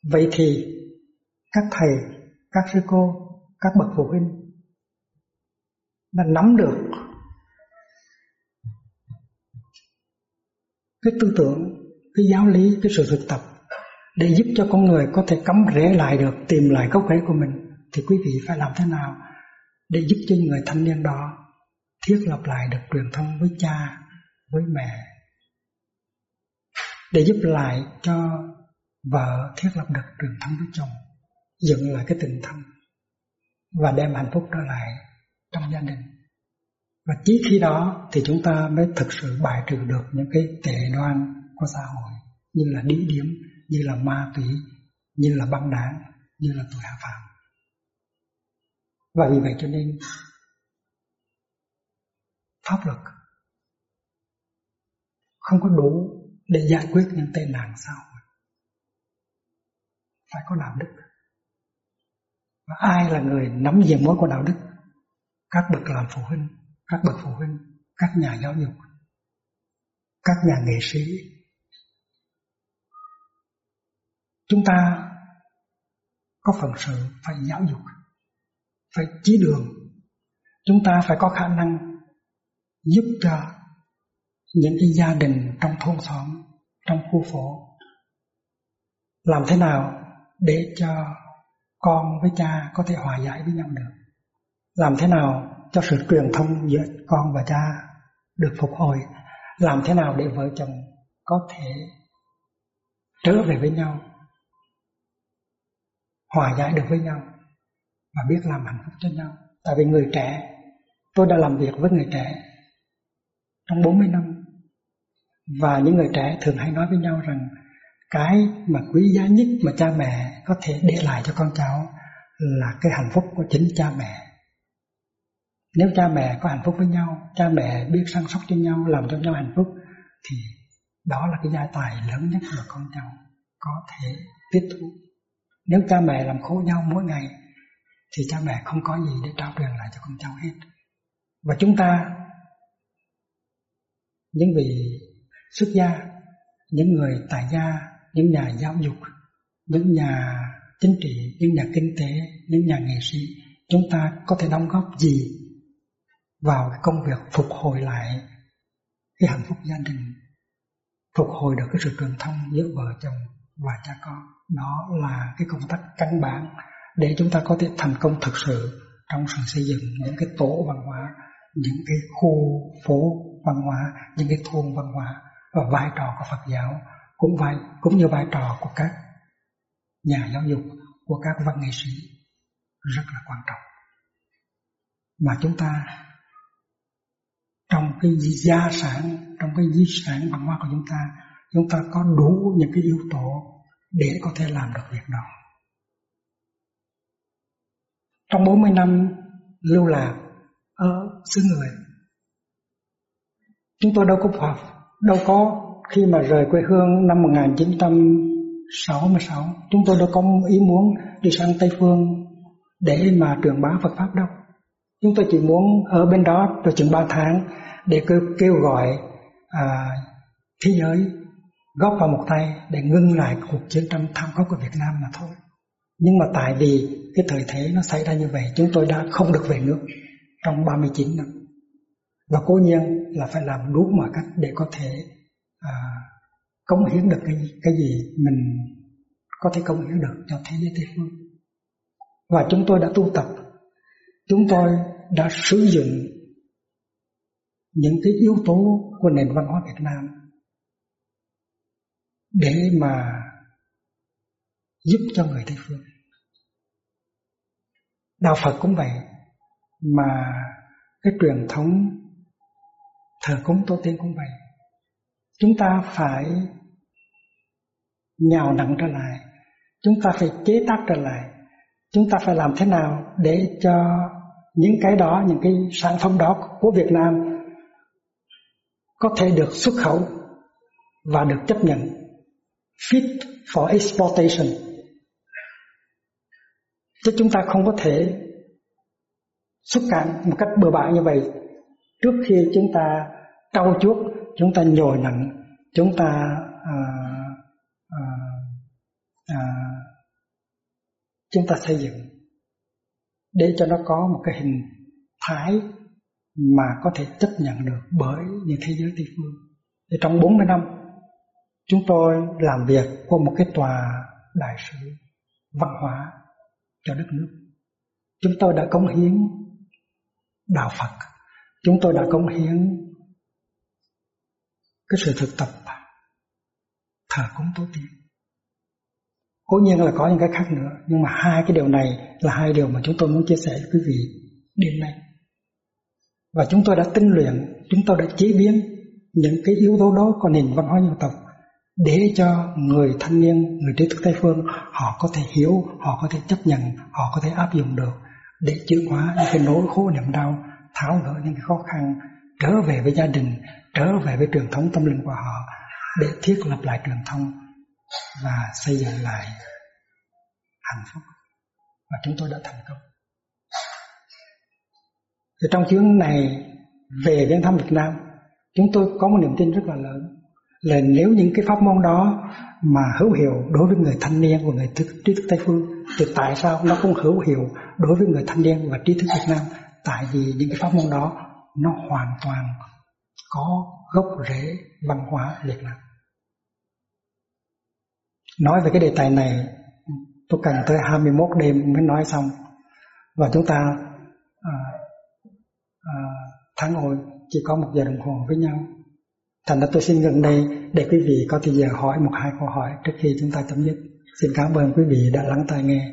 vậy thì các thầy các sư cô, các bậc phụ huynh đã nắm được cái tư tưởng, cái giáo lý, cái sự thực tập để giúp cho con người có thể cắm rễ lại được, tìm lại gốc rễ của mình, thì quý vị phải làm thế nào để giúp cho người thanh niên đó thiết lập lại được truyền thông với cha, với mẹ, để giúp lại cho vợ thiết lập được truyền thông với chồng? Dựng lại cái tình thân và đem hạnh phúc trở lại trong gia đình. Và chỉ khi đó thì chúng ta mới thực sự bài trừ được những cái tệ đoan của xã hội, như là đĩ điếm, như là ma túy, như là băng đảng, như là tội hạ phạm. Và vì vậy cho nên, pháp luật không có đủ để giải quyết những tệ nạn xã hội. Phải có đạo đức và ai là người nắm giữ mối của đạo đức? Các bậc làm phụ huynh, các bậc phụ huynh, các nhà giáo dục, các nhà nghệ sĩ. Chúng ta có phần sự phải giáo dục, phải chỉ đường. Chúng ta phải có khả năng giúp cho những cái gia đình trong thôn xóm, trong khu phố làm thế nào để cho con với cha có thể hòa giải với nhau được. Làm thế nào cho sự truyền thông giữa con và cha được phục hồi? Làm thế nào để vợ chồng có thể trở về với nhau, hòa giải được với nhau và biết làm hạnh phúc cho nhau? Tại vì người trẻ, tôi đã làm việc với người trẻ trong 40 năm và những người trẻ thường hay nói với nhau rằng cái mà quý giá nhất mà cha mẹ có thể để lại cho con cháu là cái hạnh phúc của chính cha mẹ. Nếu cha mẹ có hạnh phúc với nhau, cha mẹ biết săn sóc cho nhau, làm cho nhau hạnh phúc, thì đó là cái gia tài lớn nhất mà con cháu có thể tiếp thu. Nếu cha mẹ làm khổ nhau mỗi ngày, thì cha mẹ không có gì để trao truyền lại cho con cháu hết. Và chúng ta, những vị xuất gia, những người tại gia những nhà giáo dục, những nhà chính trị, những nhà kinh tế, những nhà nghệ sĩ, chúng ta có thể đóng góp gì vào cái công việc phục hồi lại cái hạnh phúc gia đình, phục hồi được cái sự truyền thông giữa vợ chồng và cha con? Đó là cái công tác căn bản để chúng ta có thể thành công thực sự trong sự xây dựng những cái tổ văn hóa, những cái khu phố văn hóa, những cái thôn văn hóa và vai trò của Phật giáo cũng vai cũng như vai trò của các nhà giáo dục, của các văn nghệ sĩ, rất là quan trọng. Mà chúng ta, trong cái gia sản, trong cái di sản văn hóa của chúng ta chúng ta có đủ những cái yếu tố để có thể làm được việc đó. Trong 40 năm lưu lạc ở xứ người, chúng tôi đâu có học đâu có khi mà rời quê hương năm 1966 chúng tôi đâu có ý muốn đi sang Tây Phương để mà truyền bá Phật pháp đâu chúng tôi chỉ muốn ở bên đó rồi chừng 3 tháng để kêu, kêu gọi à, thế giới góp vào một tay để ngưng lại cuộc chiến tranh tham khốc của Việt Nam mà thôi. Nhưng mà tại vì cái thời thế nó xảy ra như vậy chúng tôi đã không được về nước trong 39 năm. Và cố nhiên là phải làm đúng mọi cách để có thể à, cống hiến được cái cái gì mình có thể cống hiến được cho thế giới tây phương và chúng tôi đã tu tập chúng tôi đã sử dụng những cái yếu tố của nền văn hóa Việt Nam để mà giúp cho người Tây phương. Đạo Phật cũng vậy, mà cái truyền thống thờ cúng tổ tiên cũng vậy. Chúng ta phải nhào nặng trở lại, chúng ta phải chế tác trở lại, chúng ta phải làm thế nào để cho những cái đó, những cái sản phẩm đó của Việt Nam có thể được xuất khẩu và được chấp nhận. Fit for exportation. Chứ chúng ta không có thể xuất cảnh một cách bừa bãi như vậy trước khi chúng ta trau chuốt chúng ta nhồi nặng chúng ta à, à, à, chúng ta xây dựng để cho nó có một cái hình thái mà có thể chấp nhận được bởi những thế giới tây phương. Thì trong 40 năm chúng tôi làm việc qua một cái tòa đại sứ văn hóa cho đất nước. Chúng tôi đã cống hiến đạo Phật. Chúng tôi đã cống hiến cái sự thực tập thờ cúng tổ tiên. Cố nhiên là có những cái khác nữa nhưng mà hai cái điều này là hai điều mà chúng tôi muốn chia sẻ với quý vị đêm nay. Và chúng tôi đã tinh luyện chúng tôi đã chế biến những cái yếu tố đó của nền văn hóa dân tộc để cho người thanh niên, người trí thức Tây phương họ có thể hiểu, họ có thể chấp nhận, họ có thể áp dụng được để chuyển hóa những cái nỗi khổ niềm đau, tháo gỡ những cái khó khăn, trở về với gia đình, trở về với truyền thống tâm linh của họ để thiết lập lại truyền thống và xây dựng lại hạnh phúc. Và chúng tôi đã thành công. Thì trong chuyến này về viếng thăm Việt Nam, chúng tôi có một niềm tin rất là lớn là nếu những cái pháp môn đó mà hữu hiệu đối với người thanh niên và người trí thức Tây phương thì tại sao nó không hữu hiệu đối với người thanh niên và trí thức Việt Nam tại vì những cái pháp môn đó nó hoàn toàn có gốc rễ văn hóa Việt Nam nói về cái đề tài này tôi cần tới 21 đêm mới nói xong và chúng ta à, à, tháng hồi chỉ có một giờ đồng hồ với nhau Thành ra tôi xin ngừng đây để quý vị có thời giờ hỏi một hai câu hỏi trước khi chúng ta chấm dứt. Xin cảm ơn quý vị đã lắng tai nghe.